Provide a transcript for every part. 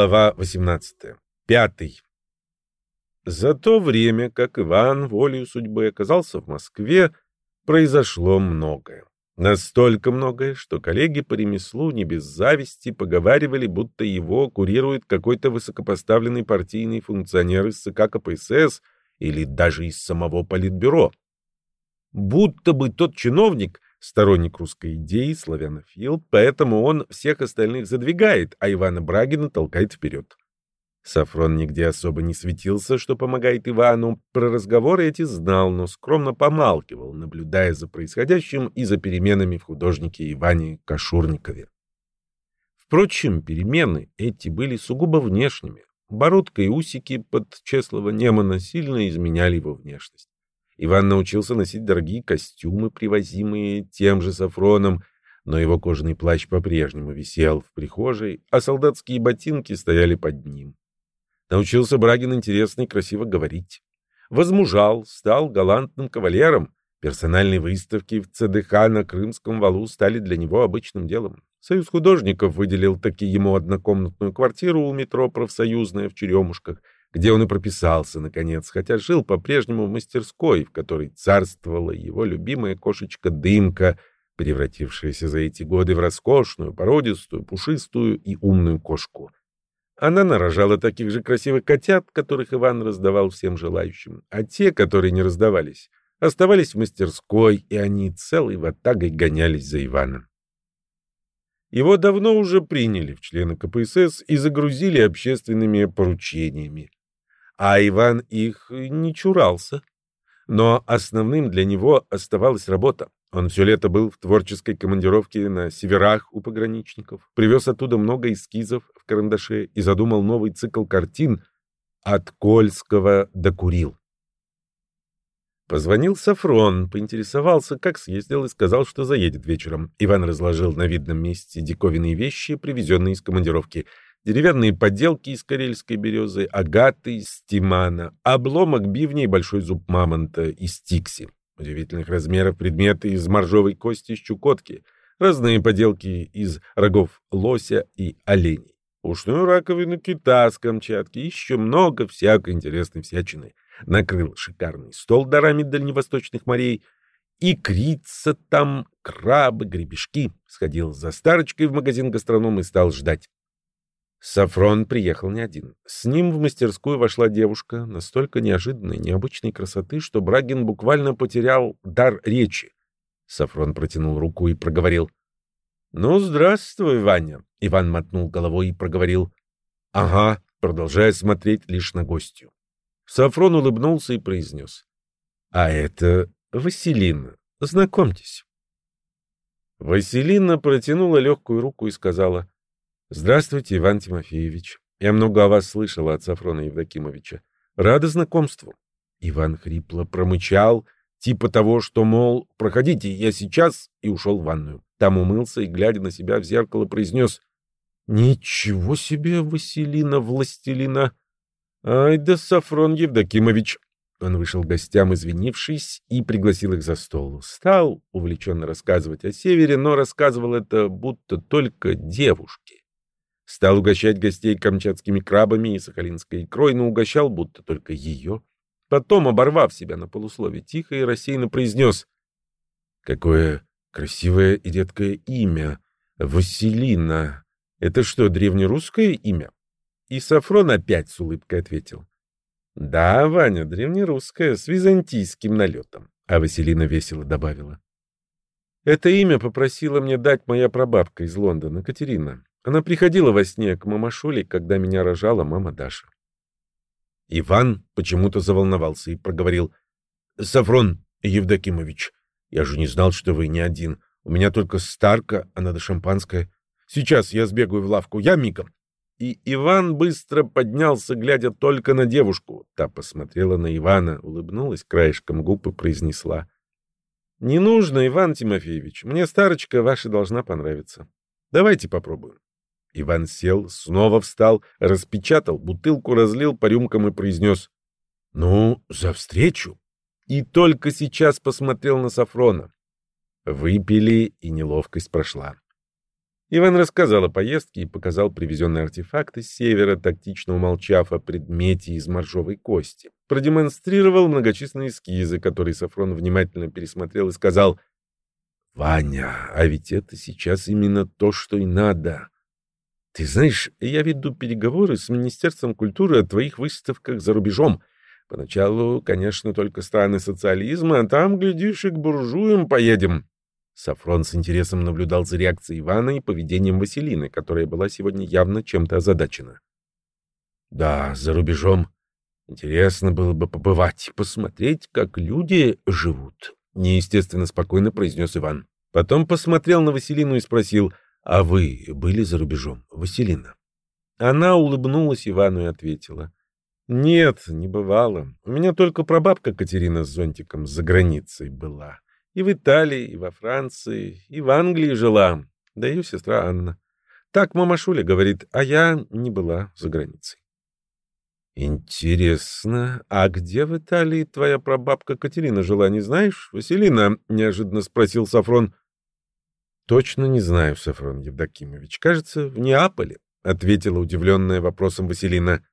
Глава 18. Пятый. За то время, как Иван волею судьбы оказался в Москве, произошло многое. Настолько многое, что коллеги по ремеслу не без зависти поговаривали, будто его курирует какой-то высокопоставленный партийный функционер из ЦК КПСС или даже из самого Политбюро. Будто бы тот чиновник — сторонник русской идеи, славянофил, поэтому он всех остальных задвигает, а Ивана Брагина толкает вперед. Сафрон нигде особо не светился, что помогает Ивану. Про разговоры эти знал, но скромно помалкивал, наблюдая за происходящим и за переменами в художнике Иване Кашурникове. Впрочем, перемены эти были сугубо внешними. Бородка и усики под Чеслова Немана сильно изменяли его внешность. Иван научился носить дорогие костюмы, привозимые тем же Сафроном, но его кожаный плащ по-прежнему висел в прихожей, а солдатские ботинки стояли под ним. Научился Брагин интересно и красиво говорить. Возмужал, стал галантным кавалером. Персональные выставки в ЦДХ на Крымском валу стали для него обычным делом. Союз художников выделил таки ему однокомнатную квартиру у метро «Профсоюзная» в Черемушках — где он и прописался, наконец, хотя жил по-прежнему в мастерской, в которой царствовала его любимая кошечка Дымка, превратившаяся за эти годы в роскошную, породистую, пушистую и умную кошку. Она нарожала таких же красивых котят, которых Иван раздавал всем желающим, а те, которые не раздавались, оставались в мастерской, и они целой ватагой гонялись за Иваном. Его давно уже приняли в члены КПСС и загрузили общественными поручениями а Иван их не чурался. Но основным для него оставалась работа. Он все лето был в творческой командировке на северах у пограничников, привез оттуда много эскизов в карандаше и задумал новый цикл картин «От Кольского до Курил». Позвонил Сафрон, поинтересовался, как съездил, и сказал, что заедет вечером. Иван разложил на видном месте диковинные вещи, привезенные из командировки — деревянные поделки из карельской березы, агаты из тимана, обломок бивня и большой зуб мамонта из тикси, удивительных размеров предметы из моржовой кости из чукотки, разные поделки из рогов лося и оленей, ушную раковину кита с Камчатки, еще много всякой интересной всячины. Накрыл шикарный стол дарами дальневосточных морей, и крица там, крабы, гребешки. Сходил за старочкой в магазин гастроном и стал ждать. Сафрон приехал не один. С ним в мастерскую вошла девушка настолько неожиданной, необычной красоты, что Брагин буквально потерял дар речи. Сафрон протянул руку и проговорил. — Ну, здравствуй, Ваня. Иван мотнул головой и проговорил. — Ага, продолжая смотреть лишь на гостью. Сафрон улыбнулся и произнес. — А это Василина. Знакомьтесь. Василина протянула легкую руку и сказала. Здравствуйте, Иван Тимофеевич. Я много о вас слышала от Сафрона Евдокимовича. Рада знакомству. Иван хрипло промычал, типа того, что, мол, проходите, я сейчас, и ушел в ванную. Там умылся и, глядя на себя в зеркало, произнес «Ничего себе, Василина, властелина!» «Ай да, Сафрон Евдокимович!» Он вышел к гостям, извинившись, и пригласил их за стол. Стал увлеченно рассказывать о севере, но рассказывал это будто только девушке. Стал угощать гостей камчатскими крабами и сахалинской икрой, но угощал будто только ее. Потом, оборвав себя на полуслове, тихо и рассеянно произнес. «Какое красивое и редкое имя! Василина! Это что, древнерусское имя?» И Сафрон опять с улыбкой ответил. «Да, Ваня, древнерусское, с византийским налетом». А Василина весело добавила. «Это имя попросила мне дать моя прабабка из Лондона, Катерина. Она приходила во сне к мамашуле, когда меня рожала мама Даша. Иван почему-то заволновался и проговорил. — Сафрон Евдокимович, я же не знал, что вы не один. У меня только старка, а надо шампанское. Сейчас я сбегаю в лавку, я мигом. И Иван быстро поднялся, глядя только на девушку. Та посмотрела на Ивана, улыбнулась краешком губ и произнесла. — Не нужно, Иван Тимофеевич, мне старочка ваша должна понравиться. Давайте попробуем. Иван сел, снова встал, распечатал бутылку, разлил по рюмкам и произнес «Ну, за встречу!» И только сейчас посмотрел на Сафрона. Выпили, и неловкость прошла. Иван рассказал о поездке и показал привезенные артефакты с севера, тактично умолчав о предмете из моржовой кости. Продемонстрировал многочисленные эскизы, которые Сафрон внимательно пересмотрел и сказал «Ваня, а ведь это сейчас именно то, что и надо. Ты знаешь, я веду переговоры с Министерством культуры о твоих выставках за рубежом. Поначалу, конечно, только страны социализма, а там, глядишь, и к буржуям поедем. Сафрон с интересом наблюдал за реакцией Ивана и поведением Василины, которая была сегодня явно чем-то озадачена. «Да, за рубежом. Интересно было бы побывать, посмотреть, как люди живут», — неестественно спокойно произнес Иван. Потом посмотрел на Василину и спросил, «А вы были за рубежом, Василина?» Она улыбнулась Ивану и ответила, «Нет, не бывало. У меня только прабабка Катерина с зонтиком за границей была». И в Италии, и во Франции, и в Англии жила. Да ее сестра Анна. Так мамашуля говорит, а я не была за границей. Интересно, а где в Италии твоя прабабка Катерина жила, не знаешь, Василина? Неожиданно спросил Сафрон. Точно не знаю, Сафрон Евдокимович. Кажется, в Неаполе, ответила удивленная вопросом Василина.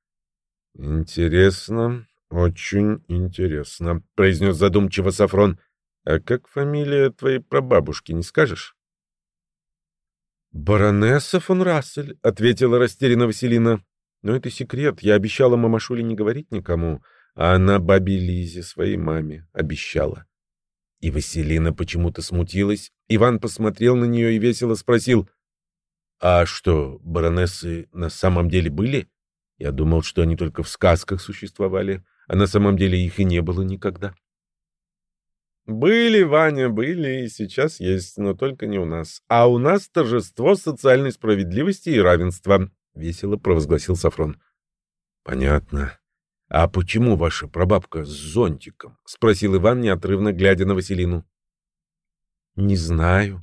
Интересно, очень интересно, произнес задумчиво Сафрон. А как фамилия твоей прабабушки, не скажешь? «Баронесса фон Рассель», — ответила растерянно Василина. «Но это секрет. Я обещала мамашуле не говорить никому, а она бабе Лизе, своей маме, обещала». И Василина почему-то смутилась. Иван посмотрел на нее и весело спросил, «А что, баронессы на самом деле были? Я думал, что они только в сказках существовали, а на самом деле их и не было никогда». Были, Ваня, были и сейчас есть, но только не у нас. А у нас торжество социальной справедливости и равенства, — весело провозгласил Сафрон. — Понятно. А почему ваша прабабка с зонтиком? — спросил Иван, неотрывно глядя на Василину. — Не знаю.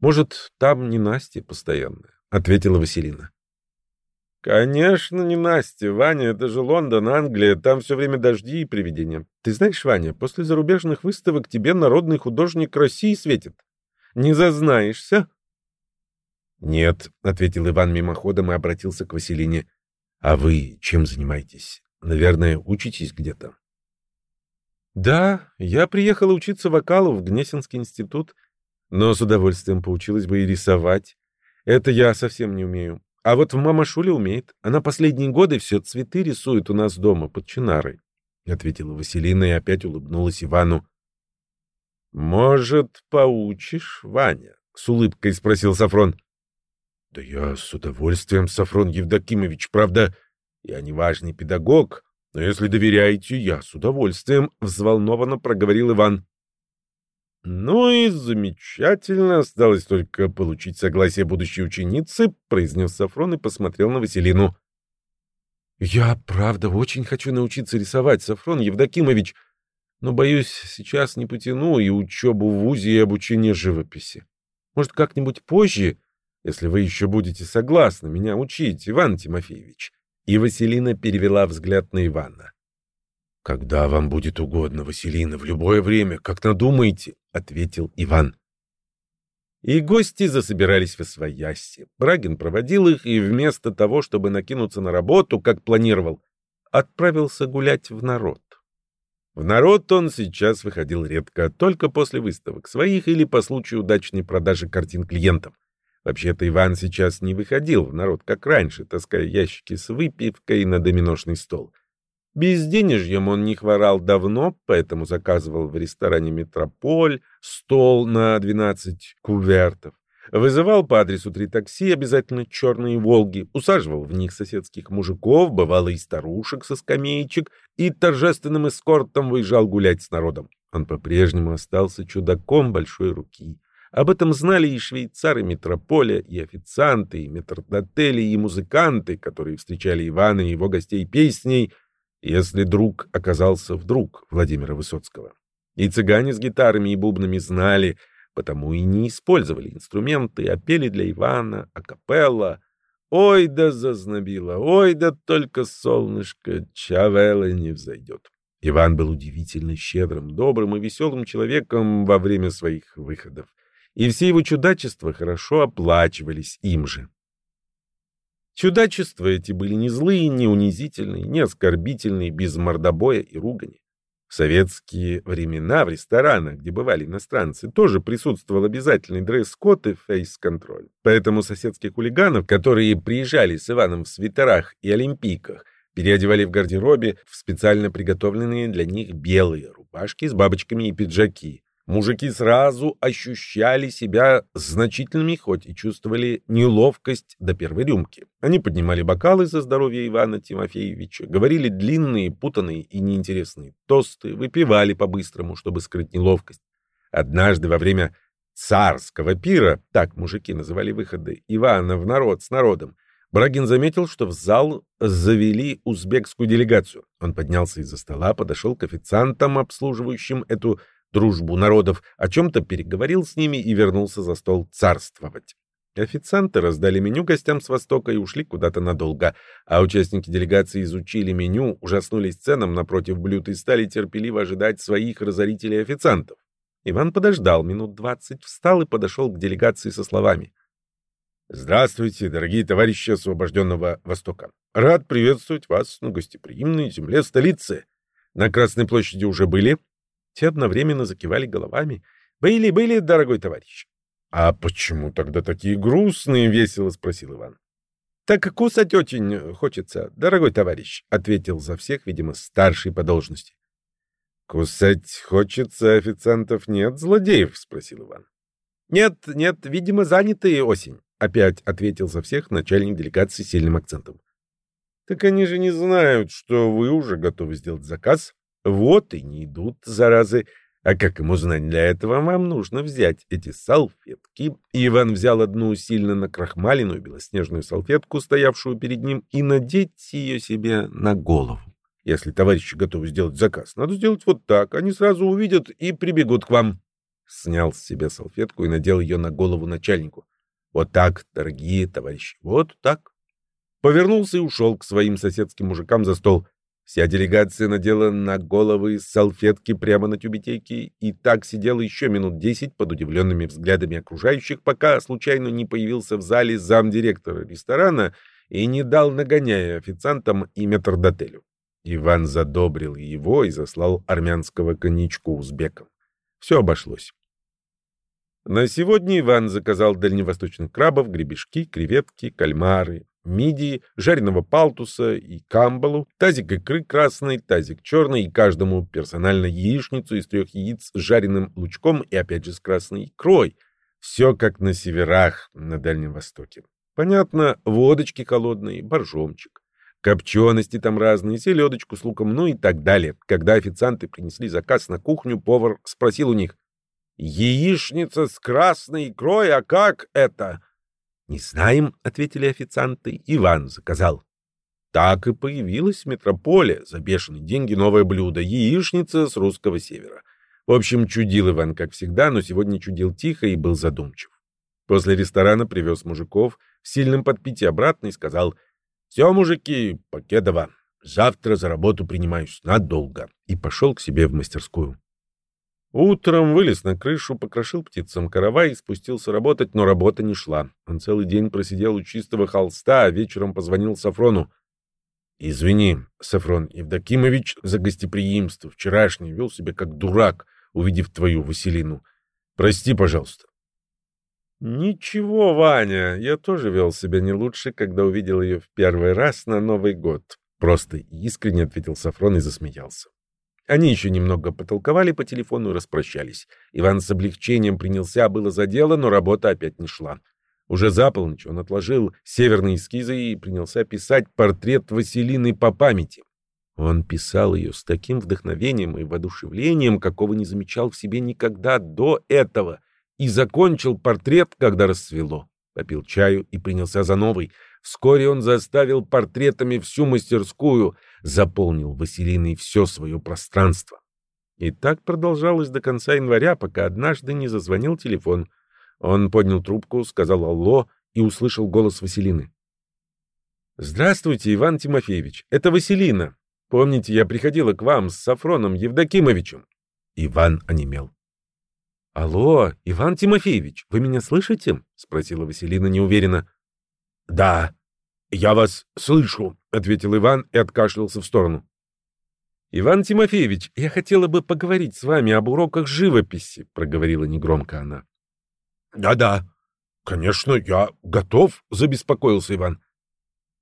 Может, там не Настя постоянная, — ответила Василина. «Конечно, не Настя. Ваня, это же Лондон, Англия. Там все время дожди и привидения. Ты знаешь, Ваня, после зарубежных выставок тебе народный художник России светит. Не зазнаешься?» «Нет», — ответил Иван мимоходом и обратился к Василине. «А вы чем занимаетесь? Наверное, учитесь где-то?» «Да, я приехала учиться вокалу в Гнесинский институт, но с удовольствием поучилась бы и рисовать. Это я совсем не умею. А вот мама Шуля умеет. Она последние годы все цветы рисует у нас дома под чинарой, — ответила Василина и опять улыбнулась Ивану. — Может, поучишь, Ваня? — с улыбкой спросил Сафрон. — Да я с удовольствием, Сафрон Евдокимович. Правда, я не важный педагог, но если доверяете, я с удовольствием, — взволнованно проговорил Иван. «Ну и замечательно. Осталось только получить согласие будущей ученицы», — произнес Сафрон и посмотрел на Василину. «Я, правда, очень хочу научиться рисовать, Сафрон Евдокимович, но, боюсь, сейчас не потяну и учебу в ВУЗе, и обучение живописи. Может, как-нибудь позже, если вы еще будете согласны меня учить, Иван Тимофеевич?» И Василина перевела взгляд на Ивана. «Когда вам будет угодно, Василина, в любое время, как надумаете», — ответил Иван. И гости засобирались в освояси. Брагин проводил их и вместо того, чтобы накинуться на работу, как планировал, отправился гулять в народ. В народ он сейчас выходил редко, только после выставок своих или по случаю удачной продажи картин клиентам. Вообще-то Иван сейчас не выходил в народ, как раньше, таская ящики с выпивкой на доминошный стол — Безденежьем он не хворал давно, поэтому заказывал в ресторане «Метрополь» стол на 12 кувертов. Вызывал по адресу три такси, обязательно черные «Волги», усаживал в них соседских мужиков, бывало и старушек со скамеечек, и торжественным эскортом выезжал гулять с народом. Он по-прежнему остался чудаком большой руки. Об этом знали и швейцары метрополя, и официанты, и метрдотели, и музыканты, которые встречали Ивана и его гостей песней — если друг оказался вдруг Владимира Высоцкого. И цыгане с гитарами и бубнами знали, потому и не использовали инструменты, а пели для Ивана акапелла. Ой да зазнобило, ой да только солнышко Чавелла не взойдет. Иван был удивительно щедрым, добрым и веселым человеком во время своих выходов. и все его чудачества хорошо оплачивались им же. Чудачества эти были не злые, не унизительные, не оскорбительные, без мордобоя и ругани. В советские времена в ресторанах, где бывали иностранцы, тоже присутствовал обязательный дресс-код и фейс-контроль. Поэтому соседских хулиганов, которые приезжали с Иваном в свитерах и олимпийках, переодевали в гардеробе в специально приготовленные для них белые рубашки с бабочками и пиджаки, Мужики сразу ощущали себя значительными, хоть и чувствовали неловкость до первой рюмки. Они поднимали бокалы за здоровье Ивана Тимофеевича, говорили длинные, путанные и неинтересные тосты, выпивали по-быстрому, чтобы скрыть неловкость. Однажды во время царского пира, так мужики называли выходы Ивана в народ с народом, Брагин заметил, что в зал завели узбекскую делегацию. Он поднялся из-за стола, подошел к официантам, обслуживающим эту дружбу народов, о чем-то переговорил с ними и вернулся за стол царствовать. Официанты раздали меню гостям с Востока и ушли куда-то надолго, а участники делегации изучили меню, ужаснулись ценам напротив блюд и стали терпеливо ожидать своих разорителей-официантов. Иван подождал минут двадцать, встал и подошел к делегации со словами. «Здравствуйте, дорогие товарищи освобожденного Востока! Рад приветствовать вас на гостеприимной земле столицы. На Красной площади уже были?» Те одновременно закивали головами. «Были, были, дорогой товарищ». «А почему тогда такие грустные?» — весело спросил Иван. «Так кусать очень хочется, дорогой товарищ», — ответил за всех, видимо, старший по должности. «Кусать хочется, официантов нет, злодеев?» — спросил Иван. «Нет, нет, видимо, занятые осень», — опять ответил за всех начальник делегации с сильным акцентом. «Так они же не знают, что вы уже готовы сделать заказ, вот и не идут, заразы. А как ему знать для этого, вам нужно взять эти салфетки. Иван взял одну сильно накрахмаленную белоснежную салфетку, стоявшую перед ним, и надеть ее себе на голову. Если товарищи готовы сделать заказ, надо сделать вот так. Они сразу увидят и прибегут к вам. Снял с себя салфетку и надел ее на голову начальнику. Вот так, дорогие товарищи, вот так. Повернулся и ушел к своим соседским мужикам за стол. Вся делегация надела на головы салфетки прямо на тюбетейки и так сидела еще минут десять под удивленными взглядами окружающих, пока случайно не появился в зале замдиректора ресторана и не дал нагоняя официантам и метрдотелю. Иван задобрил его и заслал армянского коньячку узбекам. Все обошлось. На сегодня Иван заказал дальневосточных крабов, гребешки, креветки, кальмары, мидии, жареного палтуса и камбалу, тазик икры красной, тазик черный и каждому персонально яичницу из трех яиц с жареным лучком и опять же с красной икрой. Все как на северах на Дальнем Востоке. Понятно, водочки холодные, боржомчик. Копчености там разные, селедочку с луком, ну и так далее. Когда официанты принесли заказ на кухню, повар спросил у них, «Яичница с красной икрой, а как это?» «Не знаем», — ответили официанты. «Иван заказал». Так и появилась в метрополе за бешеные деньги новое блюдо — яичница с русского севера. В общем, чудил Иван, как всегда, но сегодня чудил тихо и был задумчив. После ресторана привез мужиков в сильном подпитии обратно и сказал «Все, мужики, Покедова, завтра за работу принимаюсь надолго» и пошел к себе в мастерскую. Утром вылез на крышу, покрошил птицам каравай и спустился работать, но работа не шла. Он целый день просидел у чистого холста, а вечером позвонил Сафрону. «Извини, Сафрон Евдокимович, за гостеприимство. Вчерашний вел себя как дурак, увидев твою Василину. Прости, пожалуйста». «Ничего, Ваня, я тоже вел себя не лучше, когда увидел ее в первый раз на Новый год». Просто искренне ответил Сафрон и засмеялся. Они еще немного потолковали по телефону и распрощались. Иван с облегчением принялся было за дело, но работа опять не шла. Уже за полночь он отложил северные эскизы и принялся писать портрет Василины по памяти. Он писал ее с таким вдохновением и воодушевлением, какого не замечал в себе никогда до этого, и закончил портрет, когда рассвело. Попил чаю и принялся за новый. Вскоре он заставил портретами всю мастерскую — заполнил Василиной все свое пространство. И так продолжалось до конца января, пока однажды не зазвонил телефон. Он поднял трубку, сказал «Алло» и услышал голос Василины. «Здравствуйте, Иван Тимофеевич, это Василина. Помните, я приходила к вам с Сафроном Евдокимовичем?» Иван онемел. Алло, Иван Тимофеевич, вы меня слышите? спросила Василина неуверенно. Да, я вас слышу, ответил Иван и откашлялся в сторону. Иван Тимофеевич, я хотела бы поговорить с вами об уроках живописи, проговорила негромко она. Да-да. Конечно, я готов, забеспокоился Иван.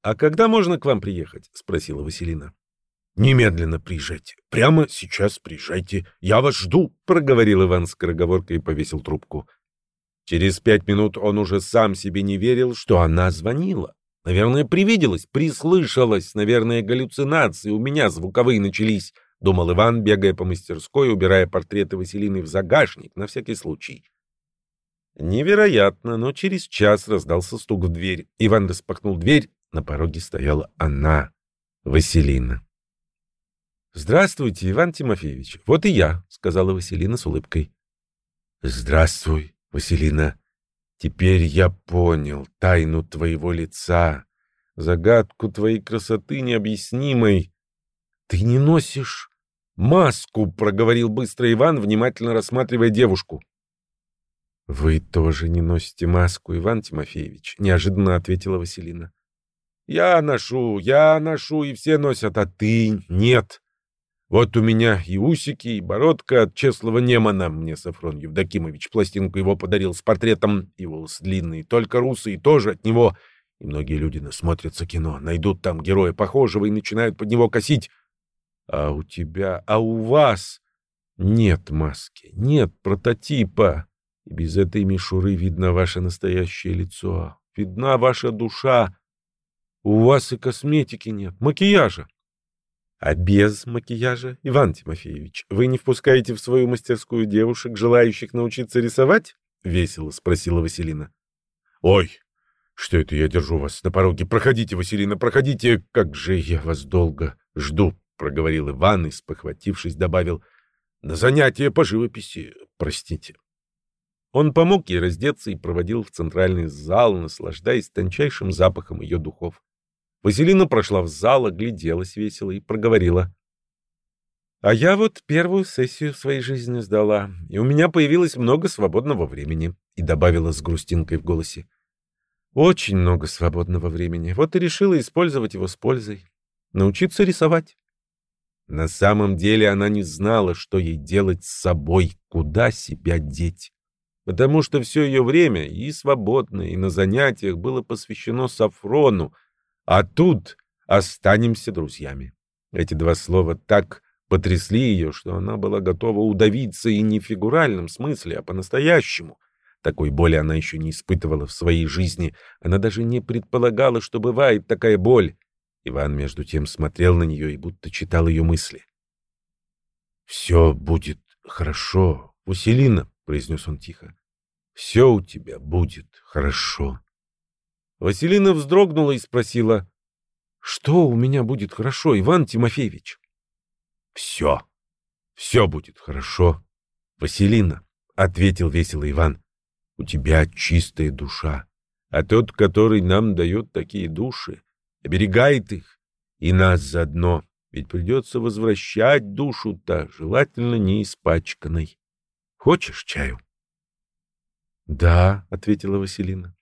А когда можно к вам приехать? спросила Василина. Немедленно приезжайте. Прямо сейчас приезжайте. Я вас жду, проговорил Иван скороговоркой и повесил трубку. Через пять минут он уже сам себе не верил, что она звонила. Наверное, привиделась, прислышалась, наверное, галлюцинации у меня звуковые начались, думал Иван, бегая по мастерской, убирая портреты Василины в загашник на всякий случай. Невероятно, но через час раздался стук в дверь. Иван распахнул дверь, на пороге стояла она, Василина. «Здравствуйте, Иван Тимофеевич. Вот и я», — сказала Василина с улыбкой. «Здравствуй, Василина. Теперь я понял тайну твоего лица, загадку твоей красоты необъяснимой. Ты не носишь маску», — проговорил быстро Иван, внимательно рассматривая девушку. «Вы тоже не носите маску, Иван Тимофеевич», — неожиданно ответила Василина. «Я ношу, я ношу, и все носят, а ты нет. Вот у меня и усики, и бородка от Чеслова Немана. Мне Сафрон Евдокимович пластинку его подарил с портретом, и волосы длинные, только русые тоже от него. И многие люди насмотрятся кино, найдут там героя похожего и начинают под него косить. А у тебя, а у вас нет маски, нет прототипа. И без этой мишуры видно ваше настоящее лицо, видна ваша душа. У вас и косметики нет, макияжа. А без макияжа, Иван Тимофеевич, вы не впускаете в свою мастерскую девушек, желающих научиться рисовать? Весело спросила Василина. Ой, что это я держу вас на пороге? Проходите, Василина, проходите. Как же я вас долго жду, проговорил Иван и, спохватившись, добавил: на занятия по живописи, простите. Он помог ей раздеться и проводил в центральный зал, наслаждаясь тончайшим запахом ее духов. Василина прошла в зал, огляделась весело и проговорила. А я вот первую сессию в своей жизни сдала, и у меня появилось много свободного времени, и добавила с грустинкой в голосе. Очень много свободного времени. Вот и решила использовать его с пользой. Научиться рисовать. На самом деле она не знала, что ей делать с собой, куда себя деть. Потому что все ее время, и свободное, и на занятиях, было посвящено Сафрону, а тут останемся друзьями. Эти два слова так потрясли ее, что она была готова удавиться и не в фигуральном смысле, а по-настоящему. Такой боли она еще не испытывала в своей жизни. Она даже не предполагала, что бывает такая боль. Иван, между тем, смотрел на нее и будто читал ее мысли. «Все будет хорошо, Василина», — произнес он тихо. «Все у тебя будет хорошо». Василина вздрогнула и спросила, «Что у меня будет хорошо, Иван Тимофеевич?» «Все, все будет хорошо, Василина», — ответил весело Иван. «У тебя чистая душа, а тот, который нам дает такие души, оберегает их, и нас заодно, ведь придется возвращать душу-то, желательно не испачканной. Хочешь чаю?» «Да», — ответила Василина.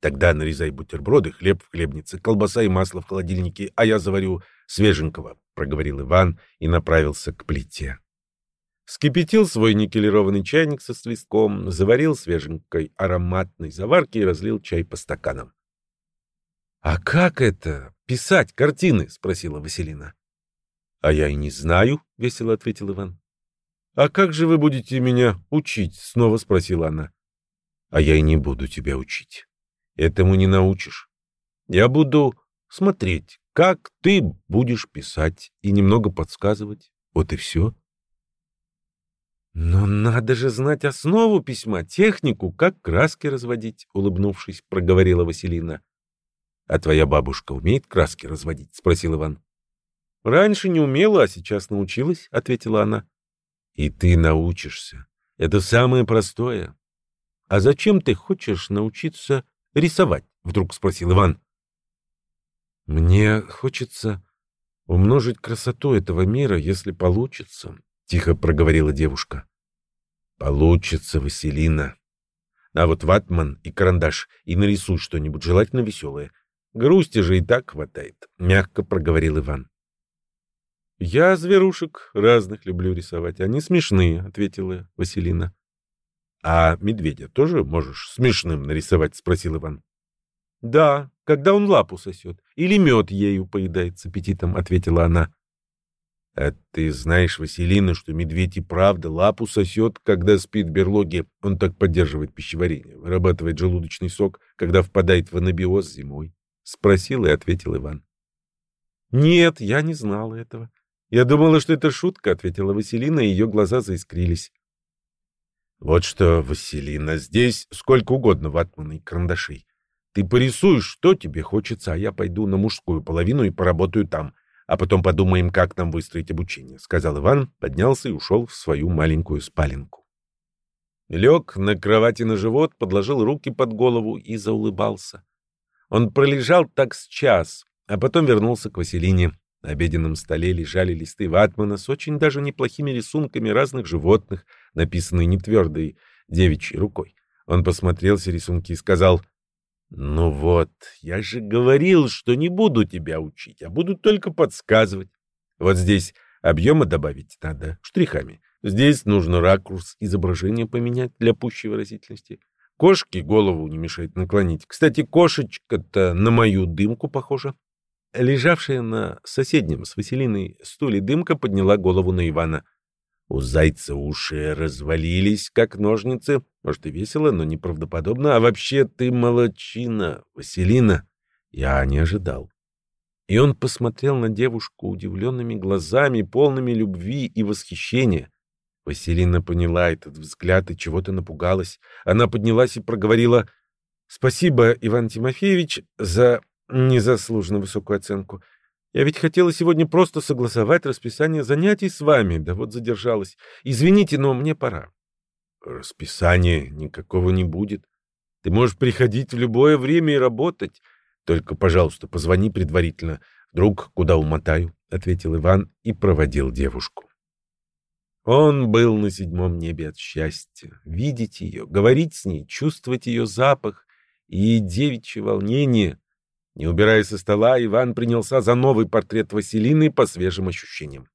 Тогда нарезай бутерброды, хлеб в хлебнице, колбаса и масло в холодильнике, а я заварю свеженького, — проговорил Иван и направился к плите. Скипятил свой никелированный чайник со свистком, заварил свеженькой ароматной заварки и разлил чай по стаканам. — А как это? Писать картины? — спросила Василина. — А я и не знаю, — весело ответил Иван. — А как же вы будете меня учить? — снова спросила она. — А я и не буду тебя учить. Этому не научишь. Я буду смотреть, как ты будешь писать, и немного подсказывать. Вот и все. Но надо же знать основу письма, технику, как краски разводить, улыбнувшись, проговорила Василина. А твоя бабушка умеет краски разводить? спросил Иван. Раньше не умела, а сейчас научилась, ответила она. И ты научишься. Это самое простое. А зачем ты хочешь научиться рисовать? — вдруг спросил Иван. «Мне хочется умножить красоту этого мира, если получится», — тихо проговорила девушка. Получится, Василина. А вот ватман и карандаш, и нарисуй что-нибудь, желательно веселое. Грусти же и так хватает, — мягко проговорил Иван. — Я зверушек разных люблю рисовать. Они смешные, — ответила Василина. — А медведя тоже можешь смешным нарисовать? — спросил Иван. — Да, когда он лапу сосет. Или мед ею поедает с аппетитом, — ответила она. — А ты знаешь, Василина, что медведь и правда лапу сосет, когда спит в берлоге. Он так поддерживает пищеварение, вырабатывает желудочный сок, когда впадает в анабиоз зимой? — спросил и ответил Иван. — Нет, я не знала этого. Я думала, что это шутка, — ответила Василина, и ее глаза заискрились. Вот что, Василина, здесь сколько угодно ватмана и карандашей. Ты порисуешь, что тебе хочется, а я пойду на мужскую половину и поработаю там, а потом подумаем, как нам выстроить обучение, — сказал Иван, поднялся и ушел в свою маленькую спаленку. Лег на кровати на живот, подложил руки под голову и заулыбался. Он пролежал так с час, а потом вернулся к Василине. На обеденном столе лежали листы ватмана с очень даже неплохими рисунками разных животных, написанные не твердой девичьей рукой. Он посмотрел все рисунки и сказал, «Ну вот, я же говорил, что не буду тебя учить, а буду только подсказывать. Вот здесь объема добавить надо штрихами. Здесь нужно ракурс изображения поменять для пущей выразительности. Кошке голову не мешает наклонить. Кстати, кошечка-то на мою дымку похожа. Лежавшая на соседнем с Василиной стуле дымка подняла голову на Ивана. У зайца уши развалились, как ножницы. Может, и весело, но неправдоподобно. А вообще ты молочина, Василина. Я не ожидал. И он посмотрел на девушку удивленными глазами, полными любви и восхищения. Василина поняла этот взгляд и чего-то напугалась. Она поднялась и проговорила «Спасибо, Иван Тимофеевич, за незаслуженно высокую оценку. Я ведь хотела сегодня просто согласовать расписание занятий с вами, да вот задержалась. Извините, но мне пора. Расписания никакого не будет. Ты можешь приходить в любое время и работать. Только, пожалуйста, позвони предварительно. Вдруг куда умотаю, — ответил Иван и проводил девушку. Он был на седьмом небе от счастья. Видеть ее, говорить с ней, чувствовать ее запах и девичье волнение — не убирая со стола, Иван принялся за новый портрет Василины по свежим ощущениям.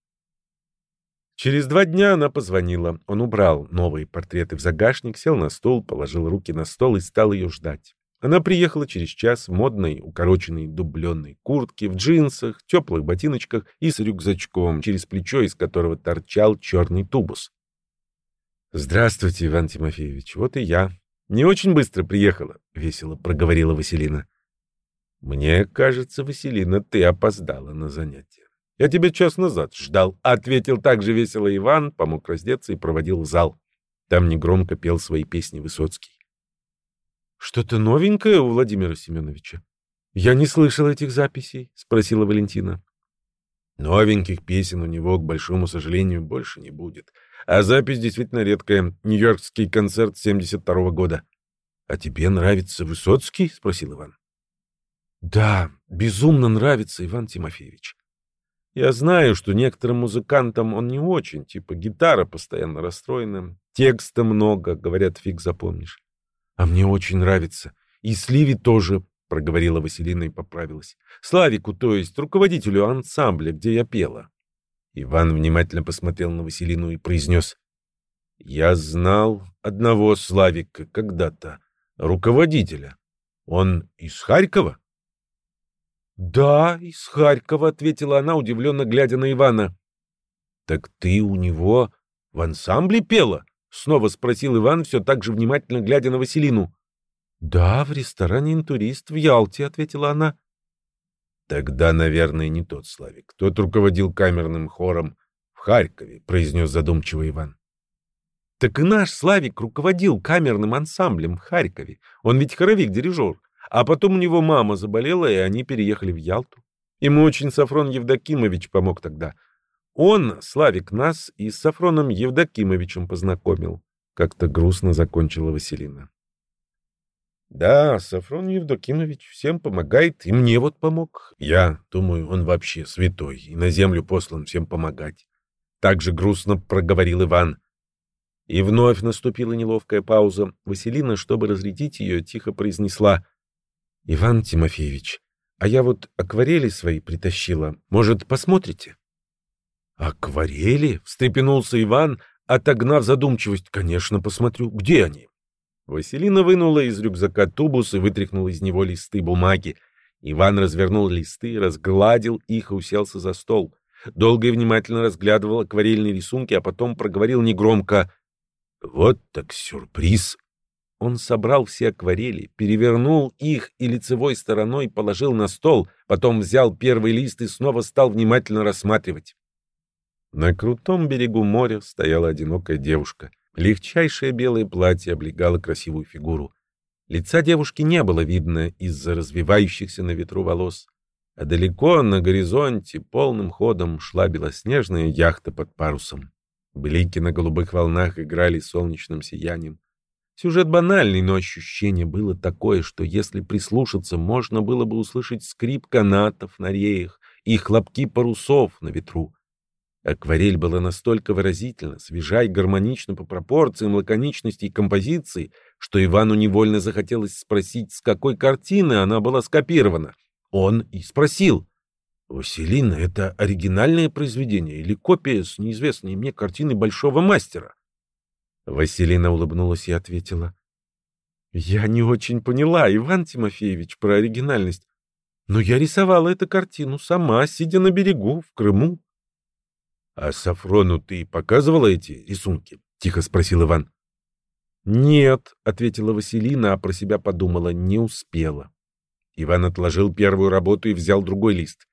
Через два дня она позвонила. Он убрал новые портреты в загашник, сел на стол, положил руки на стол и стал ее ждать. Она приехала через час в модной, укороченной дубленной куртке, в джинсах, теплых ботиночках и с рюкзачком, через плечо из которого торчал черный тубус. «Здравствуйте, Иван Тимофеевич, вот и я. Не очень быстро приехала», — весело проговорила Василина. «Мне кажется, Василина, ты опоздала на занятие. Я тебя час назад ждал», — ответил также весело Иван, помог раздеться и проводил в зал. Там негромко пел свои песни Высоцкий. «Что-то новенькое у Владимира Семеновича?» «Я не слышал этих записей», — спросила Валентина. «Новеньких песен у него, к большому сожалению, больше не будет. А запись действительно редкая. Нью-Йоркский концерт 72-го года». «А тебе нравится Высоцкий?» — спросил Иван. Да, безумно нравится Иван Тимофеевич. Я знаю, что некоторым музыкантам он не очень, типа гитара постоянно расстроена, текста много, говорят, фиг запомнишь. А мне очень нравится. И Сливи тоже, проговорила Василина и поправилась. Славику, то есть руководителю ансамбля, где я пела. Иван внимательно посмотрел на Василину и произнес. Я знал одного Славика когда-то, руководителя. Он из Харькова? «Да, из Харькова», — ответила она, удивленно глядя на Ивана. «Так ты у него в ансамбле пела?» — снова спросил Иван, все так же внимательно глядя на Василину. «Да, в ресторане «Интурист» в Ялте», — ответила она. «Тогда, наверное, не тот Славик. Тот руководил камерным хором в Харькове», — произнес задумчиво Иван. «Так и наш Славик руководил камерным ансамблем в Харькове. Он ведь хоровик-дирижер. А потом у него мама заболела, и они переехали в Ялту. Ему очень Сафрон Евдокимович помог тогда. Он, Славик, нас и с Сафроном Евдокимовичем познакомил. Как-то грустно закончила Василина. Да, Сафрон Евдокимович всем помогает, и мне вот помог. Я думаю, он вообще святой, и на землю послан всем помогать. Так же грустно проговорил Иван. И вновь наступила неловкая пауза. Василина, чтобы разрядить ее, тихо произнесла. — Иван Тимофеевич, а я вот акварели свои притащила. Может, посмотрите? — Акварели? — встрепенулся Иван, отогнав задумчивость. — Конечно, посмотрю. Где они? Василина вынула из рюкзака тубус и вытряхнула из него листы бумаги. Иван развернул листы, разгладил их и уселся за стол. Долго и внимательно разглядывал акварельные рисунки, а потом проговорил негромко «Вот так сюрприз!» Он собрал все акварели, перевернул их и лицевой стороной положил на стол, потом взял первый лист и снова стал внимательно рассматривать. На крутом берегу моря стояла одинокая девушка. Легчайшее белое платье облегало красивую фигуру. Лица девушки не было видно из-за развивающихся на ветру волос. А далеко на горизонте полным ходом шла белоснежная яхта под парусом. Блики на голубых волнах играли солнечным сиянием. Сюжет банальный, но ощущение было такое, что если прислушаться, можно было бы услышать скрип канатов на реях и хлопки парусов на ветру. Акварель была настолько выразительна, свежа и гармонична по пропорциям, лаконичности и композиции, что Ивану невольно захотелось спросить, с какой картины она была скопирована. Он и спросил. «Василина — это оригинальное произведение или копия с неизвестной мне картины большого мастера?» Василина улыбнулась и ответила. «Я не очень поняла, Иван Тимофеевич, про оригинальность. Но я рисовала эту картину сама, сидя на берегу, в Крыму. — А Сафрону ты показывала эти рисунки? — тихо спросил Иван. — Нет, — ответила Василина, а про себя подумала, не успела. Иван отложил первую работу и взял другой лист.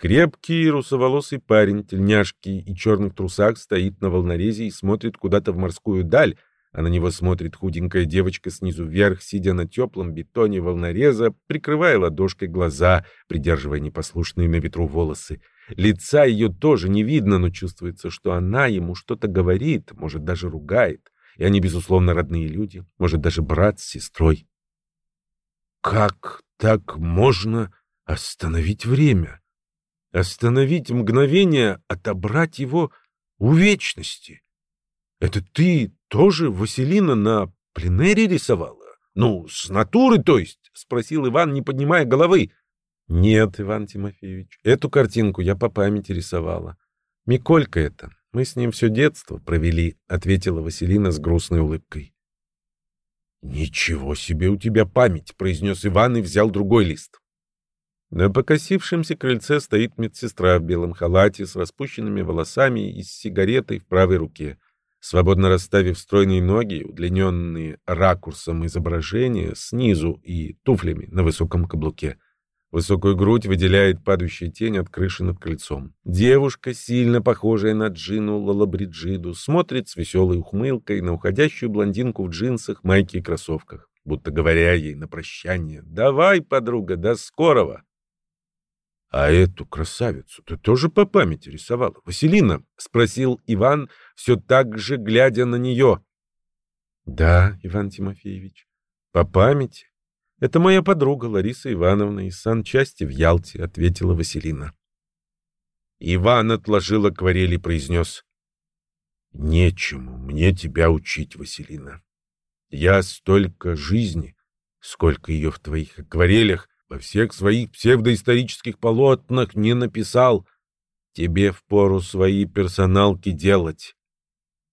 Крепкий русоволосый парень, тельняшки и черных трусах стоит на волнорезе и смотрит куда-то в морскую даль, а на него смотрит худенькая девочка снизу вверх, сидя на теплом бетоне волнореза, прикрывая ладошкой глаза, придерживая непослушные на ветру волосы. Лица ее тоже не видно, но чувствуется, что она ему что-то говорит, может, даже ругает. И они, безусловно, родные люди, может, даже брат с сестрой. Как так можно остановить время? Остановить мгновение, отобрать его у вечности? Это ты тоже Василина на пленэре рисовала? Ну, с натуры, то есть? — спросил Иван, не поднимая головы. Нет, Иван Тимофеевич, эту картинку я по памяти рисовала. Миколька это. Мы с ним все детство провели, ответила Василина с грустной улыбкой. Ничего себе у тебя память, произнес Иван и взял другой лист. На покосившемся крыльце стоит медсестра в белом халате с распущенными волосами и с сигаретой в правой руке. Свободно расставив стройные ноги, удлиненные ракурсом изображения снизу и туфлями на высоком каблуке — Высокую грудь выделяет падающая тень от крыши над крыльцом. Девушка, сильно похожая на Джину Лалабриджиду, смотрит с веселой ухмылкой на уходящую блондинку в джинсах, майке и кроссовках, будто говоря ей на прощание «Давай, подруга, до скорого!» «А эту красавицу ты тоже по памяти рисовала, Василина?» — спросил Иван, все так же глядя на нее. «Да, Иван Тимофеевич, по памяти. «Это моя подруга Лариса Ивановна из санчасти в Ялте», — ответила Василина. Иван отложил акварель и произнес. «Нечему мне тебя учить, Василина. Я столько жизни, сколько ее в твоих акварелях, во всех своих псевдоисторических полотнах не написал. Тебе впору свои персоналки делать.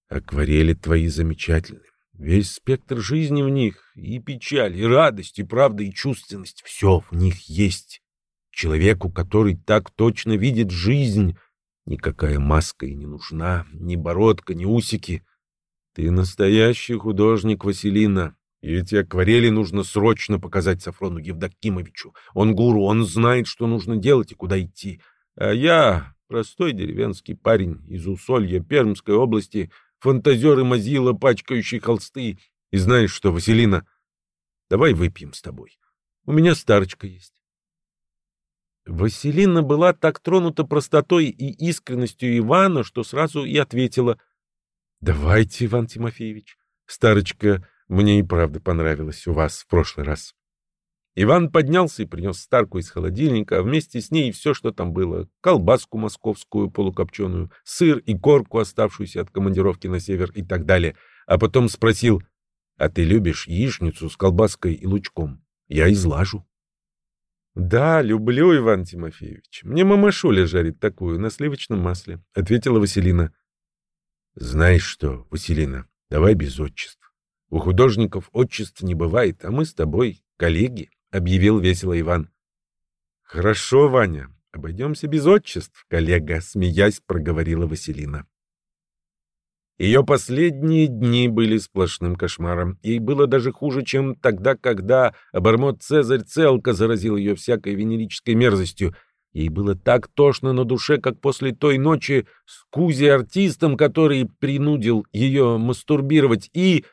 Акварели твои замечательные. Весь спектр жизни в них, и печаль, и радость, и правда, и чувственность, все в них есть. Человеку, который так точно видит жизнь, никакая маска и не нужна, ни бородка, ни усики. Ты настоящий художник, Василина, и эти акварели нужно срочно показать Сафрону Евдокимовичу. Он гуру, он знает, что нужно делать и куда идти. А я, простой деревенский парень из Усолья Пермской области, — фантазер и мазила, пачкающий холсты. И знаешь что, Василина, давай выпьем с тобой. У меня старочка есть. Василина была так тронута простотой и искренностью Ивана, что сразу и ответила. — Давайте, Иван Тимофеевич. Старочка мне и правда понравилась у вас в прошлый раз. Иван поднялся и принес старку из холодильника, а вместе с ней все, что там было. Колбаску московскую полукопченую, сыр и корку, оставшуюся от командировки на север и так далее. А потом спросил, а ты любишь яичницу с колбаской и лучком? Я излажу. «Да, люблю, Иван Тимофеевич. Мне мама Шуля жарит такую, на сливочном масле», — ответила Василина. «Знаешь что, Василина, давай без отчеств. У художников отчеств не бывает, а мы с тобой коллеги». — объявил весело Иван. «Хорошо, Ваня, обойдемся без отчеств, коллега», — смеясь проговорила Василина. Ее последние дни были сплошным кошмаром. Ей было даже хуже, чем тогда, когда обормот Цезарь Целка заразил ее всякой венерической мерзостью. Ей было так тошно на душе, как после той ночи с Кузи-артистом, который принудил ее мастурбировать, и...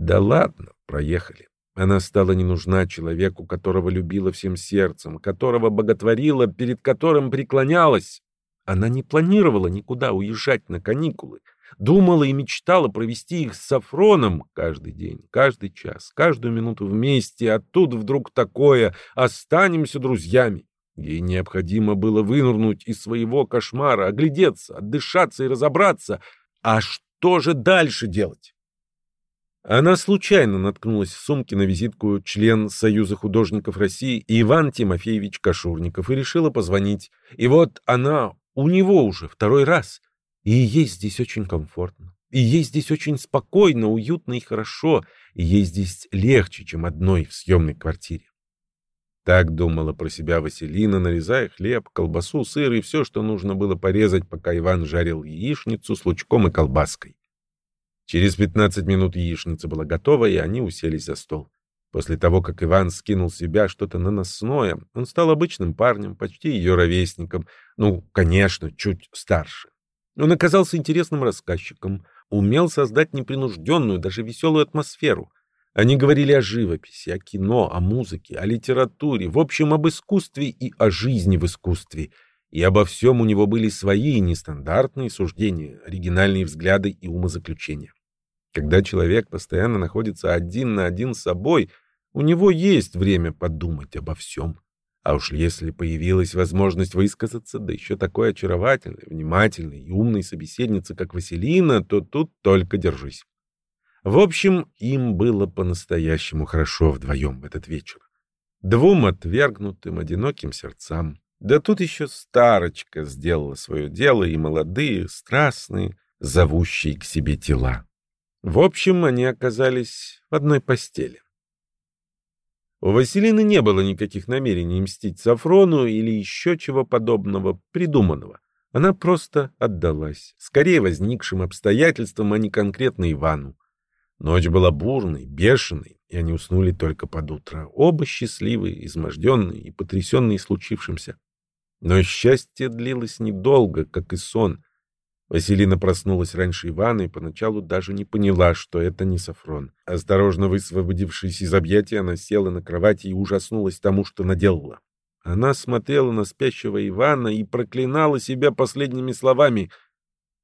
Да ладно, проехали. Она стала не нужна человеку, которого любила всем сердцем, которого боготворила, перед которым преклонялась. Она не планировала никуда уезжать на каникулы. Думала и мечтала провести их с Сафроном каждый день, каждый час, каждую минуту вместе, а тут вдруг такое «останемся друзьями». Ей необходимо было вынырнуть из своего кошмара, оглядеться, отдышаться и разобраться. А что же дальше делать? Она случайно наткнулась в сумке на визитку член Союза художников России Иван Тимофеевич Кашурников и решила позвонить. И вот она у него уже второй раз. И ей здесь очень комфортно. И ей здесь очень спокойно, уютно и хорошо. И ей здесь легче, чем одной в съемной квартире. Так думала про себя Василина, нарезая хлеб, колбасу, сыр и все, что нужно было порезать, пока Иван жарил яичницу с лучком и колбаской. Через 15 минут яичница была готова, и они уселись за стол. После того, как Иван скинул с себя что-то наносное, он стал обычным парнем, почти ее ровесником, ну, конечно, чуть старше. Он оказался интересным рассказчиком, умел создать непринужденную, даже веселую атмосферу. Они говорили о живописи, о кино, о музыке, о литературе, в общем, об искусстве и о жизни в искусстве. И обо всем у него были свои нестандартные суждения, оригинальные взгляды и умозаключения. Когда человек постоянно находится один на один с собой, у него есть время подумать обо всем. А уж если появилась возможность высказаться, да еще такой очаровательной, внимательной и умной собеседницы, как Василина, то тут только держись. В общем, им было по-настоящему хорошо вдвоем в этот вечер. Двум отвергнутым, одиноким сердцам. Да тут еще старочка сделала свое дело, и молодые, страстные, зовущие к себе тела. В общем, они оказались в одной постели. У Василины не было никаких намерений мстить Сафрону или еще чего подобного придуманного. Она просто отдалась, скорее возникшим обстоятельствам, а не конкретно Ивану. Ночь была бурной, бешеной, и они уснули только под утро, оба счастливые, изможденные и потрясенные случившимся. Но счастье длилось недолго, как и сон. Василина проснулась раньше Ивана и поначалу даже не поняла, что это не Сафрон. Осторожно высвободившись из объятия, она села на кровати и ужаснулась тому, что наделала. Она смотрела на спящего Ивана и проклинала себя последними словами.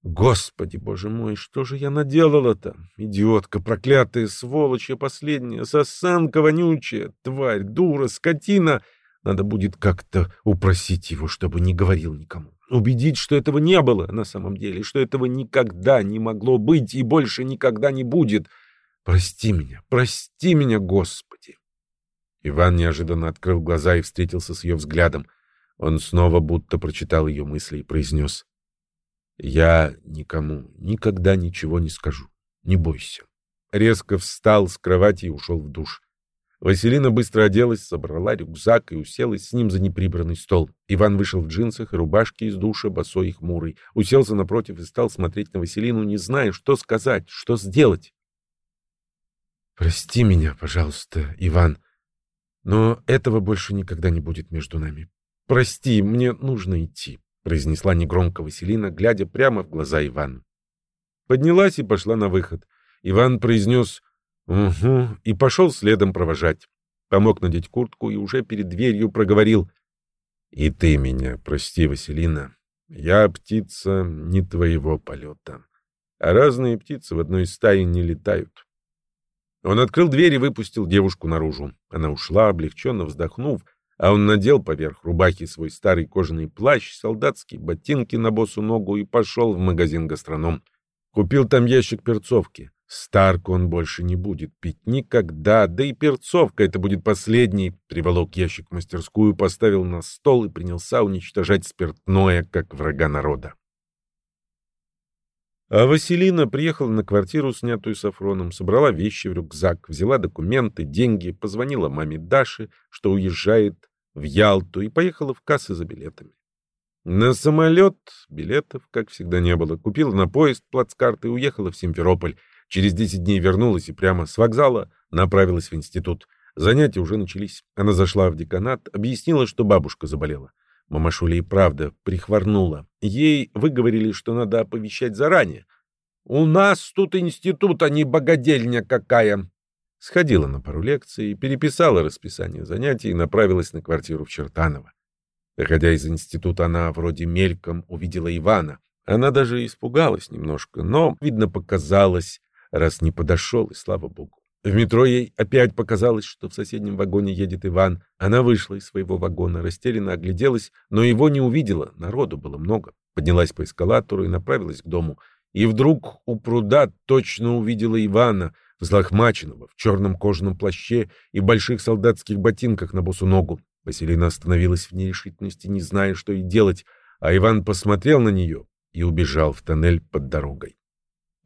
«Господи, боже мой, что же я наделала-то? Идиотка, проклятая сволочь, я последняя, сосанка вонючая, тварь, дура, скотина!» Надо будет как-то упросить его, чтобы не говорил никому. Убедить, что этого не было на самом деле, что этого никогда не могло быть и больше никогда не будет. Прости меня, прости меня, Господи. Иван неожиданно открыл глаза и встретился с ее взглядом. Он снова будто прочитал ее мысли и произнес. «Я никому никогда ничего не скажу. Не бойся». Резко встал с кровати и ушел в душ. Василина быстро оделась, собрала рюкзак и уселась с ним за неприбранный стол. Иван вышел в джинсах и рубашке из душа, босой и хмурый. Уселся напротив и стал смотреть на Василину, не зная, что сказать, что сделать. «Прости меня, пожалуйста, Иван, но этого больше никогда не будет между нами. Прости, мне нужно идти», — произнесла негромко Василина, глядя прямо в глаза Ивану. Поднялась и пошла на выход. Иван произнес Угу, и пошел следом провожать. Помог надеть куртку и уже перед дверью проговорил. И ты меня прости, Василина. Я птица не твоего полета. А разные птицы в одной стае не летают. Он открыл дверь и выпустил девушку наружу. Она ушла, облегченно вздохнув, а он надел поверх рубахи свой старый кожаный плащ, солдатские ботинки на босу ногу и пошел в магазин «Гастроном». Купил там ящик перцовки. Старку он больше не будет пить никогда, да и перцовка это будет последний. Приволок ящик в мастерскую, поставил на стол и принялся уничтожать спиртное, как врага народа. А Василина приехала на квартиру, снятую Сафроном, собрала вещи в рюкзак, взяла документы, деньги, позвонила маме Даше, что уезжает в Ялту, и поехала в кассы за билетами. На самолет билетов, как всегда, не было. Купила на поезд плацкарты и уехала в Симферополь. Через 10 дней вернулась и прямо с вокзала направилась в институт. Занятия уже начались. Она зашла в деканат, объяснила, что бабушка заболела. Мамашуля и правда прихворнула. Ей выговорили, что надо оповещать заранее. «У нас тут институт, а не богадельня какая!» Сходила на пару лекций, переписала расписание занятий и направилась на квартиру в Чертаново. Доходя из института, она вроде мельком увидела Ивана. Она даже испугалась немножко, но, видно, показалось, раз не подошел, и слава богу. В метро ей опять показалось, что в соседнем вагоне едет Иван. Она вышла из своего вагона, растерянно огляделась, но его не увидела, народу было много. Поднялась по эскалатору и направилась к дому. И вдруг у пруда точно увидела Ивана, взлохмаченного, в черном кожаном плаще и больших солдатских ботинках на босу ногу. Василина остановилась в нерешительности, не зная, что ей делать, а Иван посмотрел на нее и убежал в тоннель под дорогой.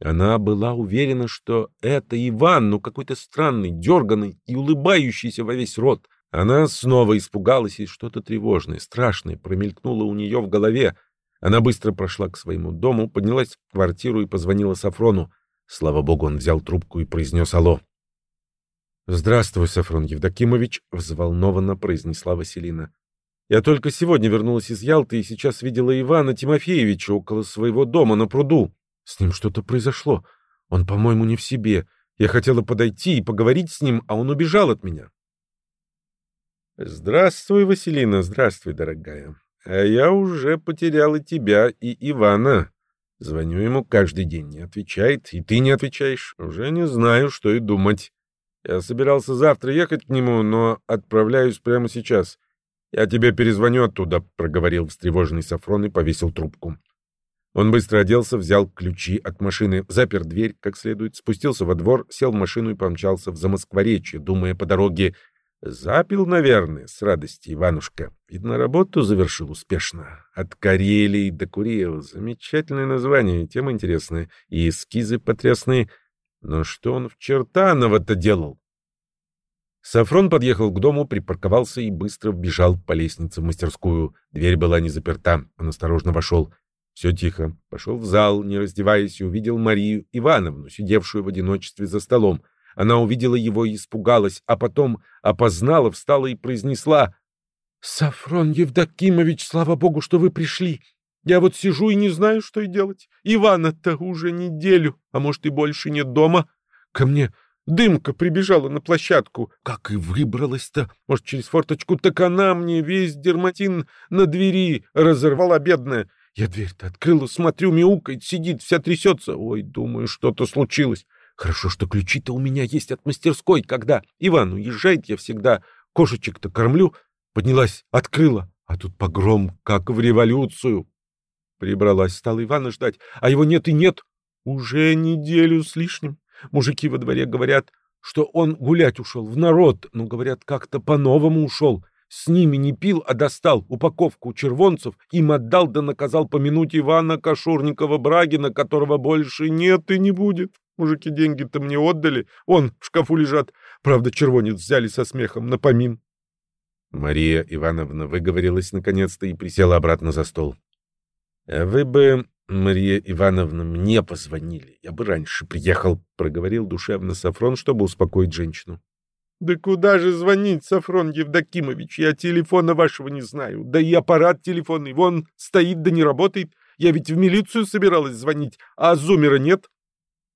Она была уверена, что это Иван, но какой-то странный, дерганный и улыбающийся во весь рот. Она снова испугалась, и что-то тревожное, страшное промелькнуло у нее в голове. Она быстро прошла к своему дому, поднялась в квартиру и позвонила Сафрону. Слава богу, он взял трубку и произнес «Алло». «Здравствуй, Сафрон Евдокимович», — взволнованно произнесла Василина. «Я только сегодня вернулась из Ялты и сейчас видела Ивана Тимофеевича около своего дома на пруду». С ним что-то произошло. Он, по-моему, не в себе. Я хотела подойти и поговорить с ним, а он убежал от меня. Здравствуй, Василина, здравствуй, дорогая. А я уже потерял и тебя, и Ивана. Звоню ему каждый день, не отвечает, и ты не отвечаешь. Уже не знаю, что и думать. Я собирался завтра ехать к нему, но отправляюсь прямо сейчас. Я тебе перезвоню оттуда, проговорил встревоженный Сафрон и повесил трубку. Он быстро оделся, взял ключи от машины, запер дверь как следует, спустился во двор, сел в машину и помчался в Замоскворечье, думая по дороге «Запил, наверное, с радости Иванушка. Видно, работу завершил успешно. От Карелии до Куреева. Замечательное название, тема интересная. И эскизы потрясные. Но что он в Чертаново-то делал?» Сафрон подъехал к дому, припарковался и быстро вбежал по лестнице в мастерскую. Дверь была не заперта. Он осторожно вошел. Все тихо. Пошел в зал, не раздеваясь, и увидел Марию Ивановну, сидевшую в одиночестве за столом. Она увидела его и испугалась, а потом опознала, встала и произнесла «Сафрон Евдокимович, слава богу, что вы пришли. Я вот сижу и не знаю, что и делать. Ивана-то уже неделю, а может и больше нет дома. Ко мне дымка прибежала на площадку. Как и выбралась-то, может, через форточку, так она мне весь дерматин на двери разорвала, бедная. Я дверь-то открыла, смотрю, мяукает, сидит, вся трясется. Ой, думаю, что-то случилось. Хорошо, что ключи-то у меня есть от мастерской. Когда Иван уезжает, я всегда кошечек-то кормлю. Поднялась, открыла, а тут погром, как в революцию. Прибралась, стала Ивана ждать, а его нет и нет. Уже неделю с лишним. Мужики во дворе говорят, что он гулять ушел в народ, но, говорят, как-то по-новому ушел. С ними не пил, а достал упаковку червонцев, им отдал да наказал помянуть Ивана Кашурникова-Брагина, которого больше нет и не будет. Мужики деньги-то мне отдали, он в шкафу лежат. Правда, червонец взяли со смехом на помин. Мария Ивановна выговорилась наконец-то и присела обратно за стол. «А вы бы, Мария Ивановна, мне позвонили. Я бы раньше приехал», — проговорил душевно Сафрон, чтобы успокоить женщину. Да куда же звонить, Сафрон Евдокимович? Я телефона вашего не знаю. Да и аппарат телефонный, вон стоит да не работает. Я ведь в милицию собиралась звонить, а зумера нет.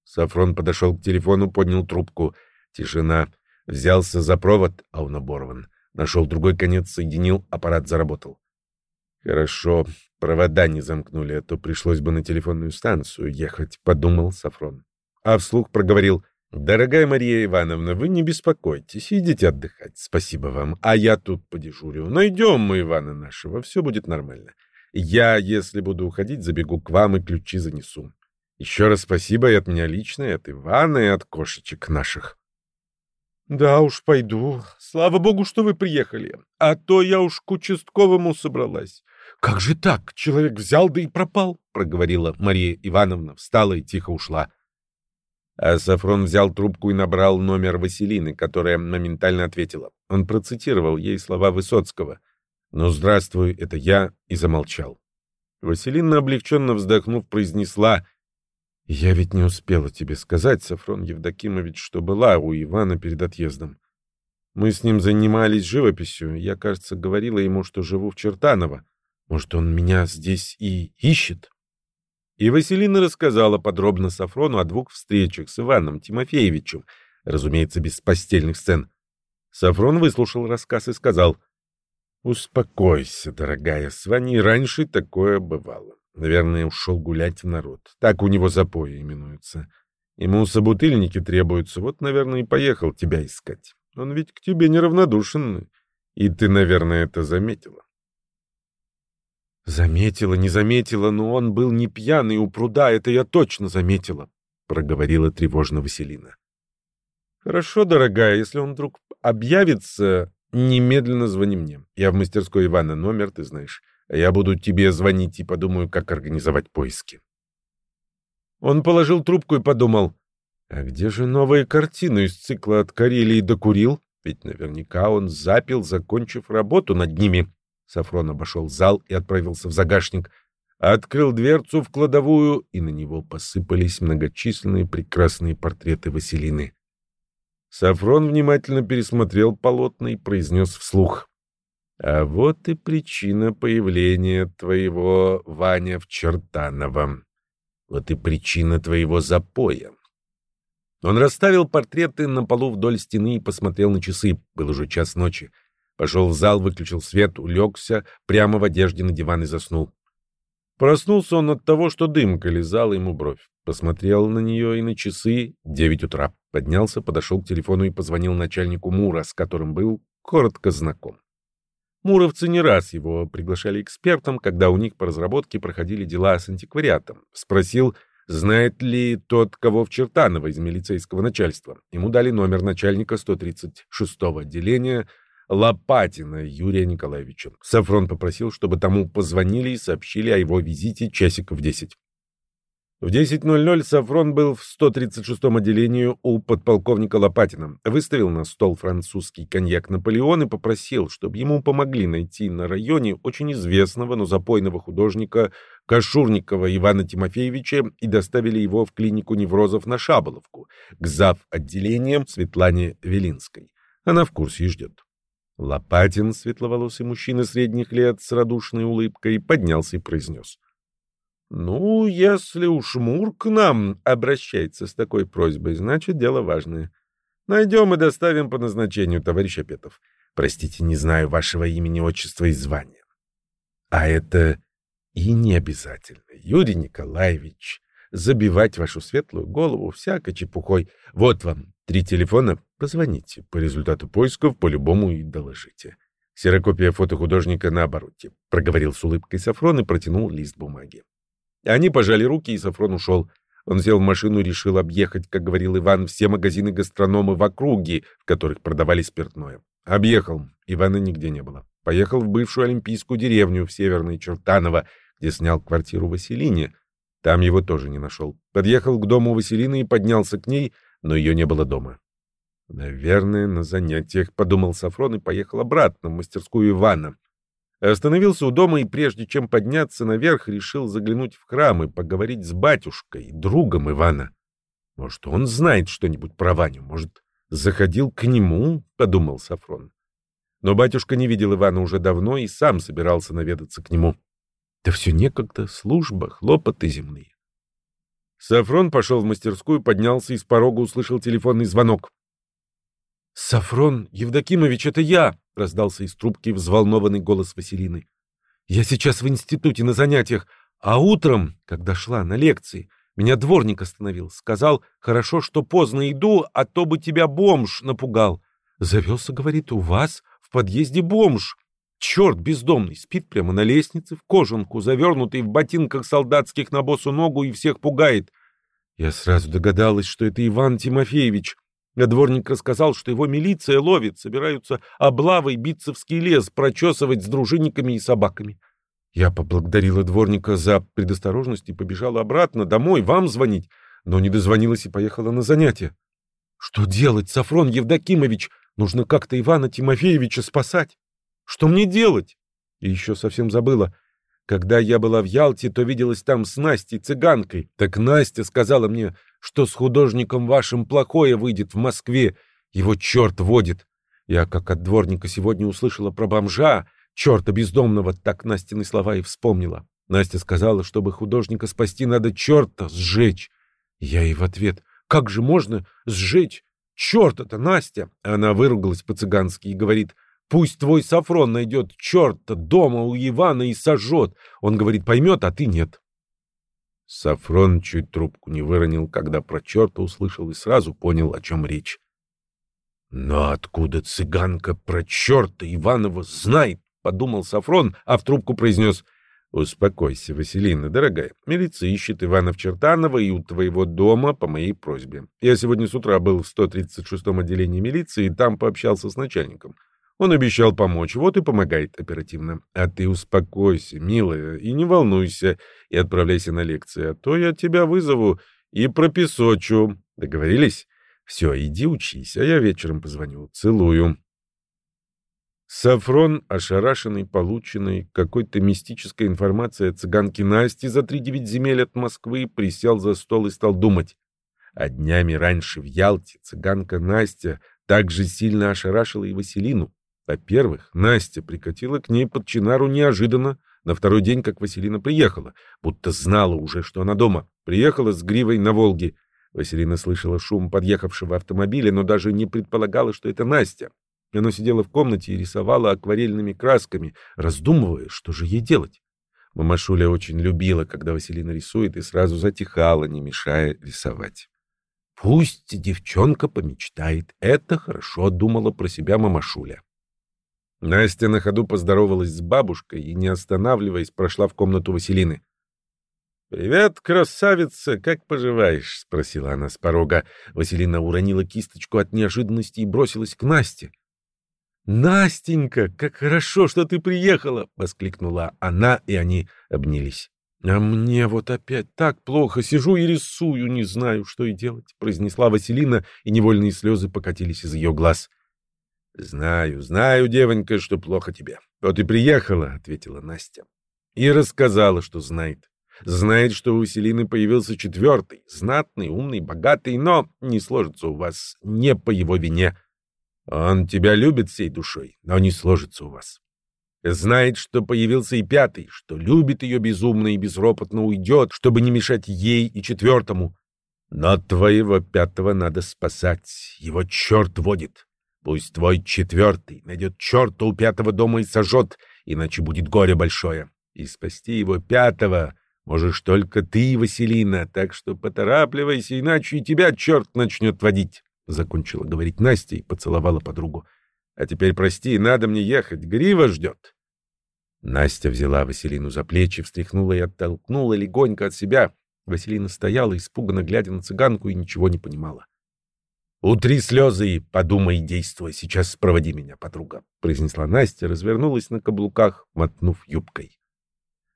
Сафрон подошел к телефону, поднял трубку. Тишина. Взялся за провод, а он оборван. Нашел другой конец, соединил, аппарат заработал. Хорошо, провода не замкнули, а то пришлось бы на телефонную станцию ехать, подумал Сафрон. А вслух проговорил — Дорогая Мария Ивановна, вы не беспокойтесь, идите отдыхать. Спасибо вам. А я тут подежурю. Найдем мы Ивана нашего, все будет нормально. Я, если буду уходить, забегу к вам и ключи занесу. Еще раз спасибо и от меня лично, и от Ивана, и от кошечек наших. Да уж, пойду. Слава богу, что вы приехали. А то я уж к участковому собралась. Как же так? Человек взял да и пропал, проговорила Мария Ивановна, встала и тихо ушла. А Сафрон взял трубку и набрал номер Василины, которая моментально ответила. Он процитировал ей слова Высоцкого. «Ну, здравствуй, это я», и замолчал. Василина, облегченно вздохнув, произнесла «Я ведь не успела тебе сказать, Сафрон Евдокимович, что была у Ивана перед отъездом. Мы с ним занимались живописью. Я, кажется, говорила ему, что живу в Чертаново. Может, он меня здесь и ищет?» И Василина рассказала подробно Сафрону о двух встречах с Иваном Тимофеевичем, разумеется, без постельных сцен. Сафрон выслушал рассказ и сказал, «Успокойся, дорогая, с Ваней раньше такое бывало. Наверное, ушел гулять в народ. Так у него запои именуются. Ему собутыльники требуются, вот, наверное, и поехал тебя искать. Он ведь к тебе неравнодушен, и ты, наверное, это заметила». Заметила, не заметила, но он был не пьяный у пруда, это я точно заметила, проговорила тревожно Василина. Хорошо, дорогая, если он вдруг объявится, немедленно звони мне. Я в мастерской Ивана, номер ты знаешь. Я буду тебе звонить и подумаю, как организовать поиски. Он положил трубку и подумал, а где же новые картины из цикла от Карелии до Курил? Ведь наверняка он запил, закончив работу над ними. Сафрон обошел зал и отправился в загашник, открыл дверцу в кладовую, и на него посыпались многочисленные прекрасные портреты Василины. Сафрон внимательно пересмотрел полотна и произнес вслух. «А вот и причина появления твоего Ваня в Чертановом. Вот и причина твоего запоя». Он расставил портреты на полу вдоль стены и посмотрел на часы. Был уже час ночи. Пошел в зал, выключил свет, улегся прямо в одежде на диван и заснул. Проснулся он от того, что дымка лизала ему бровь. Посмотрел на нее и на часы. Девять утра. Поднялся, подошел к телефону и позвонил начальнику Мура, с которым был коротко знаком. Муровцы не раз его приглашали экспертом, когда у них по разработке проходили дела с антиквариатом. Спросил, знает ли тот, кого в Чертаново из милицейского начальства. Ему дали номер начальника 136-го отделения Лопатина Юрия Николаевича. Сафрон попросил, чтобы тому позвонили и сообщили о его визите часиков в десять. В 10.00 Сафрон был в 136-м отделении у подполковника Лопатина, выставил на стол французский коньяк «Наполеон» и попросил, чтобы ему помогли найти на районе очень известного, но запойного художника Кашурникова Ивана Тимофеевича и доставили его в клинику неврозов на Шаболовку, к зав. отделением Светлане Велинской. Она в курсе и ждет. Лопатин, светловолосый мужчина средних лет с радушной улыбкой, поднялся и произнес. — Ну, если уж Мур к нам обращается с такой просьбой, значит, дело важное. Найдем и доставим по назначению, товарищ Апетов. Простите, не знаю вашего имени, отчества и звания. — А это и не обязательно, Юрий Николаевич. Забивать вашу светлую голову всякой чепухой. Вот вам Три телефона. Позвоните. По результату поисков по-любому и доложите. Ксерокопия фото художника на обороте. Проговорил с улыбкой Сафрон и протянул лист бумаги. Они пожали руки, и Сафрон ушел. Он сел в машину и решил объехать, как говорил Иван, все магазины гастрономы в округе, в которых продавали спиртное. Объехал. Ивана нигде не было. Поехал в бывшую олимпийскую деревню в Северной Чертаново, где снял квартиру Василине. Там его тоже не нашел. Подъехал к дому Василины и поднялся к ней, но ее не было дома. «Наверное, на занятиях», — подумал Сафрон и поехал обратно в мастерскую Ивана. Остановился у дома и, прежде чем подняться наверх, решил заглянуть в храм и поговорить с батюшкой, другом Ивана. Может, он знает что-нибудь про Ваню, может, заходил к нему, — подумал Сафрон. Но батюшка не видел Ивана уже давно и сам собирался наведаться к нему. Да все некогда, служба, хлопоты земные. Сафрон пошел в мастерскую, поднялся и с порога услышал телефонный звонок. «Сафрон Евдокимович, это я!» — раздался из трубки взволнованный голос Василины. «Я сейчас в институте на занятиях, а утром, когда шла на лекции, Меня дворник остановил. Сказал, хорошо, что поздно иду, а то бы тебя бомж напугал. Завелся, говорит, у вас в подъезде бомж. Черт бездомный, спит прямо на лестнице, в кожанку, завернутый в ботинках солдатских на босу ногу и всех пугает. Я сразу догадалась, что это Иван Тимофеевич. А дворник рассказал, что его милиция ловит, собираются облавой Битцевский лес прочесывать с дружинниками и собаками. Я поблагодарила дворника за предосторожность и побежала обратно домой вам звонить, но не дозвонилась и поехала на занятия. Что делать, Сафрон Евдокимович? Нужно как-то Ивана Тимофеевича спасать. Что мне делать? И еще совсем забыла. Когда я была в Ялте, то виделась там с Настей, цыганкой. Так Настя сказала мне, что с художником вашим плохое выйдет в Москве. Его черт водит. Я, как от дворника, сегодня услышала про бомжа, черта бездомного, так Настины слова и вспомнила. Настя сказала, чтобы художника спасти, надо черта сжечь. Я ей в ответ, как же можно сжечь черта-то, Настя? Она выругалась по-цыгански и говорит, пусть твой Сафрон найдет черта дома у Ивана и сожжет. Он говорит, поймет, а ты нет. Сафрон чуть трубку не выронил, когда про черта услышал и сразу понял, о чем речь. Но откуда цыганка про черта Иванова знает? подумал Сафрон, а в трубку произнес «Успокойся, Василина, дорогая. Милиция ищет Ивана Чертанова и у твоего дома по моей просьбе. Я сегодня с утра был в 136-м отделении милиции и там пообщался с начальником. Он обещал помочь, вот и помогает оперативно. А ты успокойся, милая, и не волнуйся, и отправляйся на лекции, а то я тебя вызову и пропесочу. Договорились? Все, иди учись, а я вечером позвоню. Целую». Сафрон, ошарашенный полученной какой-то мистической информацией о цыганке Насте за три девять земель от Москвы, присел за стол и стал думать. А днями раньше в Ялте цыганка Настя также сильно ошарашила и Василину. Во-первых, Настя прикатила к ней под Чинару неожиданно, на второй день, как Василина приехала, будто знала уже, что она дома. Приехала с гривой на Волге. Василина слышала шум подъехавшего автомобиля, но даже не предполагала, что это Настя. Она сидела в комнате и рисовала акварельными красками, раздумывая, что же ей делать. Мамашуля очень любила, когда Василина рисует, и сразу затихала, не мешая рисовать. «Пусть девчонка помечтает. Это хорошо», — думала про себя мамашуля. Настя на ходу поздоровалась с бабушкой и, не останавливаясь, прошла в комнату Василины. «Привет, красавица, как поживаешь?» — спросила она с порога. Василина уронила кисточку от неожиданности и бросилась к Насте. «Настенька, как хорошо, что ты приехала!» — воскликнула она, и они обнялись. «А мне вот опять так плохо, сижу и рисую, не знаю, что и делать», — произнесла Василина, и невольные слезы покатились из ее глаз. «Знаю, знаю, девонька, что плохо тебе. Вот и приехала», — ответила Настя. И рассказала, что знает. Знает, что у Василины появился четвертый, знатный, умный, богатый, но не сложится у вас не по его вине. Он тебя любит всей душой, но не сложится у вас. Знает, что появился и пятый, что любит ее безумно и безропотно уйдет, чтобы не мешать ей и четвертому. Но твоего пятого надо спасать, его черт водит. Пусть твой четвертый найдет черта у пятого дома и сожжет, иначе будет горе большое. И спасти его пятого можешь только ты, Василина, так что поторапливайся, иначе и тебя черт начнет водить. — закончила говорить Настя и поцеловала подругу. — А теперь прости, надо мне ехать, Грива ждет. Настя взяла Василину за плечи, встряхнула и оттолкнула легонько от себя. Василина стояла, испуганно глядя на цыганку, и ничего не понимала. — Утри слезы и подумай, действуй. Сейчас проводи меня, подруга, — произнесла Настя, развернулась на каблуках, мотнув юбкой.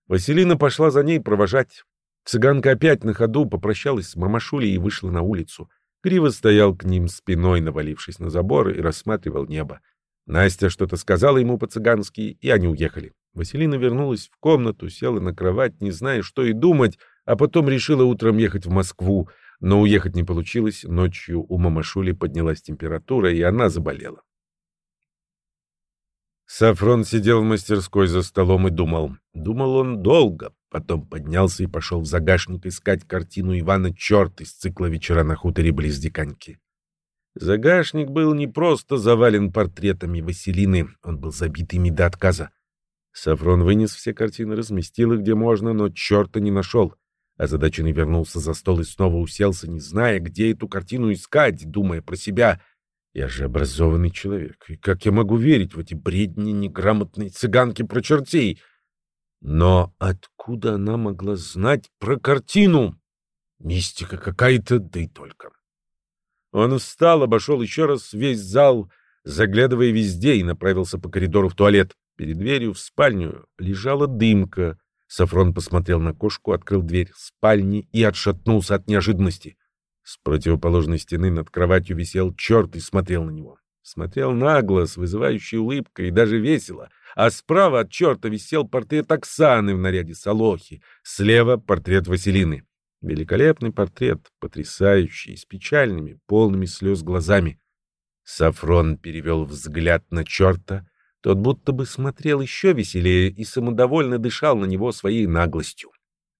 Василина пошла за ней провожать. Цыганка опять на ходу попрощалась с мамашулей и вышла на улицу. Криво стоял к ним спиной, навалившись на забор, и рассматривал небо. Настя что-то сказала ему по-цыгански, и они уехали. Василина вернулась в комнату, села на кровать, не зная, что и думать, а потом решила утром ехать в Москву. Но уехать не получилось, ночью у мамашули поднялась температура, и она заболела. Сафрон сидел в мастерской за столом и думал. Думал он долго, Потом поднялся и пошел в загашник искать картину Ивана Черт из цикла «Вечера на хуторе близ Диканьки». Загашник был не просто завален портретами Василины, он был забит ими до отказа. Сафрон вынес все картины, разместил их где можно, но черта не нашел. Озадаченный вернулся за стол и снова уселся, не зная, где эту картину искать, думая про себя. Я же образованный человек, и как я могу верить в эти бредни неграмотной цыганки про чертей? Но откуда она могла знать про картину? Мистика какая-то, да и только. Он встал, обошел еще раз весь зал, заглядывая везде, и направился по коридору в туалет. Перед дверью в спальню лежала дымка. Сафрон посмотрел на кошку, открыл дверь спальни и отшатнулся от неожиданности. С противоположной стены над кроватью висел черт и смотрел на него. Смотрел нагло, с вызывающей улыбкой и даже весело. А справа от черта висел портрет Оксаны в наряде Солохи. Слева — портрет Василины. Великолепный портрет, потрясающий, с печальными, полными слез глазами. Сафрон перевел взгляд на черта. Тот будто бы смотрел еще веселее и самодовольно дышал на него своей наглостью.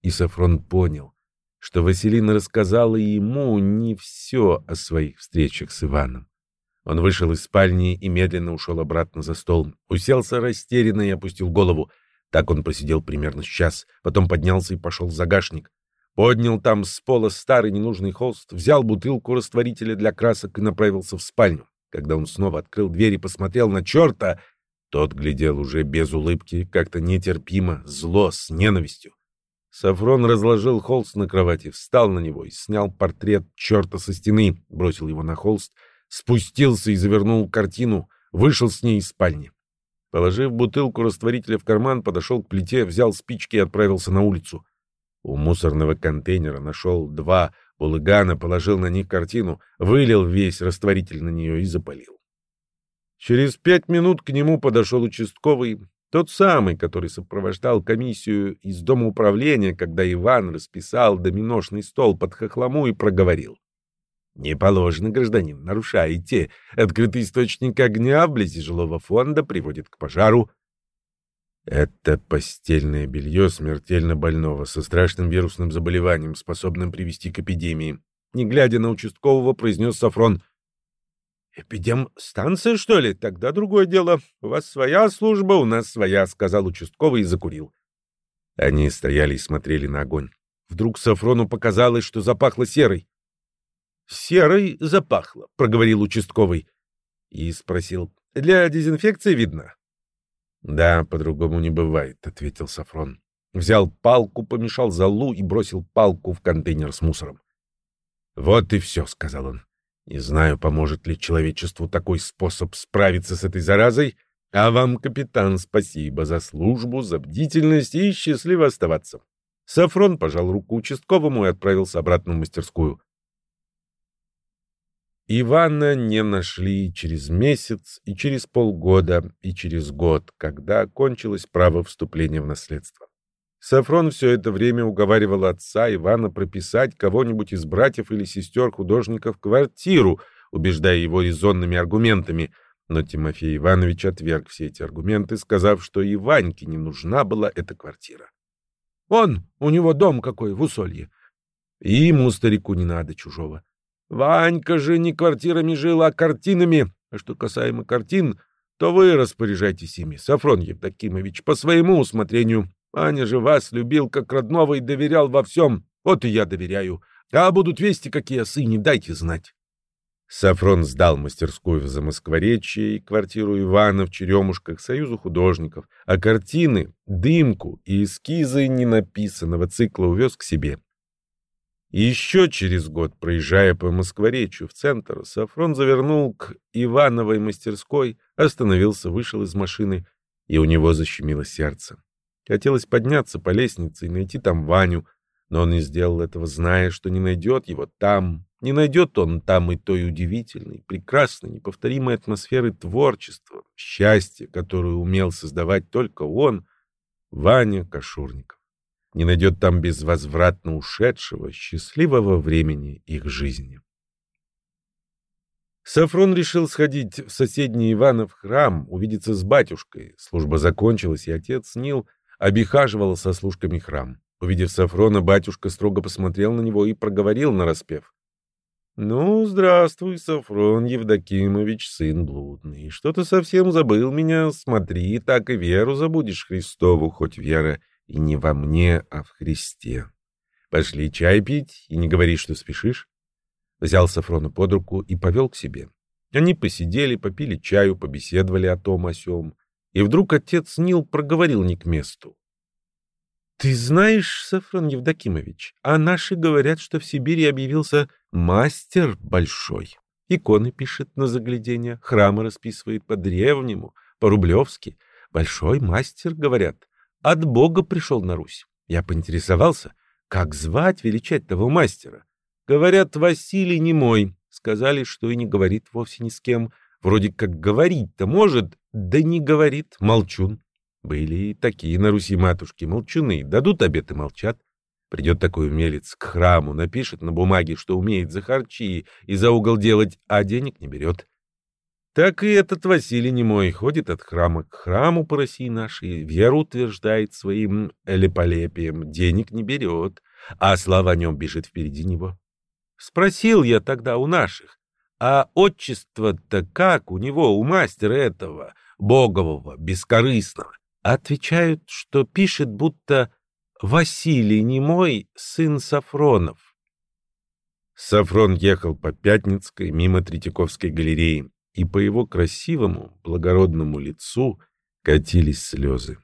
И Сафрон понял — что Василина рассказала ему не все о своих встречах с Иваном. Он вышел из спальни и медленно ушел обратно за стол. Уселся растерянно и опустил голову. Так он просидел примерно час, потом поднялся и пошел в загашник. Поднял там с пола старый ненужный холст, взял бутылку растворителя для красок и направился в спальню. Когда он снова открыл дверь и посмотрел на черта, тот глядел уже без улыбки, как-то нетерпимо, зло, с ненавистью. Сафрон разложил холст на кровати, встал на него и снял портрет черта со стены, бросил его на холст, спустился и завернул картину, вышел с ней из спальни. Положив бутылку растворителя в карман, подошел к плите, взял спички и отправился на улицу. У мусорного контейнера нашел два булыгана, положил на них картину, вылил весь растворитель на нее и запалил. Через пять минут к нему подошел участковый, тот самый, который сопровождал комиссию из дома управления, когда Иван расписал доминошный стол под хохлому и проговорил. «Не положено, гражданин, нарушаете. Открытый источник огня вблизи жилого фонда приводит к пожару». Это постельное белье смертельно больного, со страшным вирусным заболеванием, способным привести к эпидемии. Не глядя на участкового, произнес Сафрон. «Эпидемстанция, что ли? Тогда другое дело. У вас своя служба, у нас своя», — сказал участковый и закурил. Они стояли и смотрели на огонь. Вдруг Сафрону показалось, что запахло серой. «Серой запахло», — проговорил участковый. И спросил, «Для дезинфекции видно?» «Да, по-другому не бывает», — ответил Сафрон. Взял палку, помешал залу и бросил палку в контейнер с мусором. «Вот и все», — сказал он. Не знаю, поможет ли человечеству такой способ справиться с этой заразой, а вам, капитан, спасибо за службу, за бдительность и счастливо оставаться. Сафрон пожал руку участковому и отправился обратно в мастерскую. Ивана не нашли через месяц, и через полгода, и через год, когда кончилось право вступления в наследство. Сафрон все это время уговаривал отца Ивана прописать кого-нибудь из братьев или сестер художника в квартиру, убеждая его резонными аргументами. Но Тимофей Иванович отверг все эти аргументы, сказав, что и Ваньке не нужна была эта квартира. «Он, у него дом какой в Усолье. И ему, старику, не надо чужого. Ванька же не квартирами жил, а картинами. А что касаемо картин, то вы распоряжайтесь ими, Сафрон Евдокимович, по своему усмотрению. Аня же вас любил как родного и доверял во всем. Вот и я доверяю. А будут вести, какие сыне, дайте знать. Сафрон сдал мастерскую в Замоскворечье и квартиру Ивана в Черемушках Союзу художников, а картины, дымку и эскизы ненаписанного цикла увез к себе. И еще через год, проезжая по Москворечью в центр, Сафрон завернул к Ивановой мастерской, остановился, вышел из машины, и у него защемило сердце. Хотелось подняться по лестнице и найти там Ваню, но он не сделал этого, зная, что не найдет его там. Не найдет он там и той удивительной, прекрасной, неповторимой атмосферы творчества, счастья, которую умел создавать только он, Ваня Кашурников. Не найдет там безвозвратно ушедшего, счастливого времени их жизни. Сафрон решил сходить в соседний Иванов храм, увидеться с батюшкой. Служба закончилась, и отец Нил — обихаживал со служками храм. Увидев Сафрона, батюшка строго посмотрел на него и проговорил нараспев. «Ну, здравствуй, Сафрон Евдокимович, сын блудный. Что ты совсем забыл меня? Смотри, так и веру забудешь Христову, хоть вера и не во мне, а в Христе. Пошли чай пить и не говори, что спешишь. Взял Сафрона под руку и повел к себе. Они посидели, попили чаю, побеседовали о том о сём. И вдруг отец Нил проговорил не к месту. «Ты знаешь, Сафрон Евдокимович, а наши говорят, что в Сибири объявился мастер большой. Иконы пишет на заглядение, храмы расписывает по-древнему, по-рублевски. Большой мастер, говорят, от Бога пришел на Русь. Я поинтересовался, как звать, величать того мастера. Говорят, Василий не мой. Сказали, что и не говорит вовсе ни с кем. Вроде как говорить-то может, да не говорит, молчун. Были и такие на Руси матушки, молчуны, дадут обед и молчат. Придет такой умелец к храму, напишет на бумаге, что умеет за харчи и за угол делать, а денег не берет. Так и этот Василий немой ходит от храма к храму по России нашей, веру утверждает своим леполепием, денег не берет, а слава о нем бежит впереди него. Спросил я тогда у наших, а отчество-то как у него, у мастера этого, богового, бескорыстного? Отвечают, что пишет, будто Василий Немой, сын Сафронов. Сафрон ехал по Пятницкой мимо Третьяковской галереи, и по его красивому, благородному лицу катились слезы.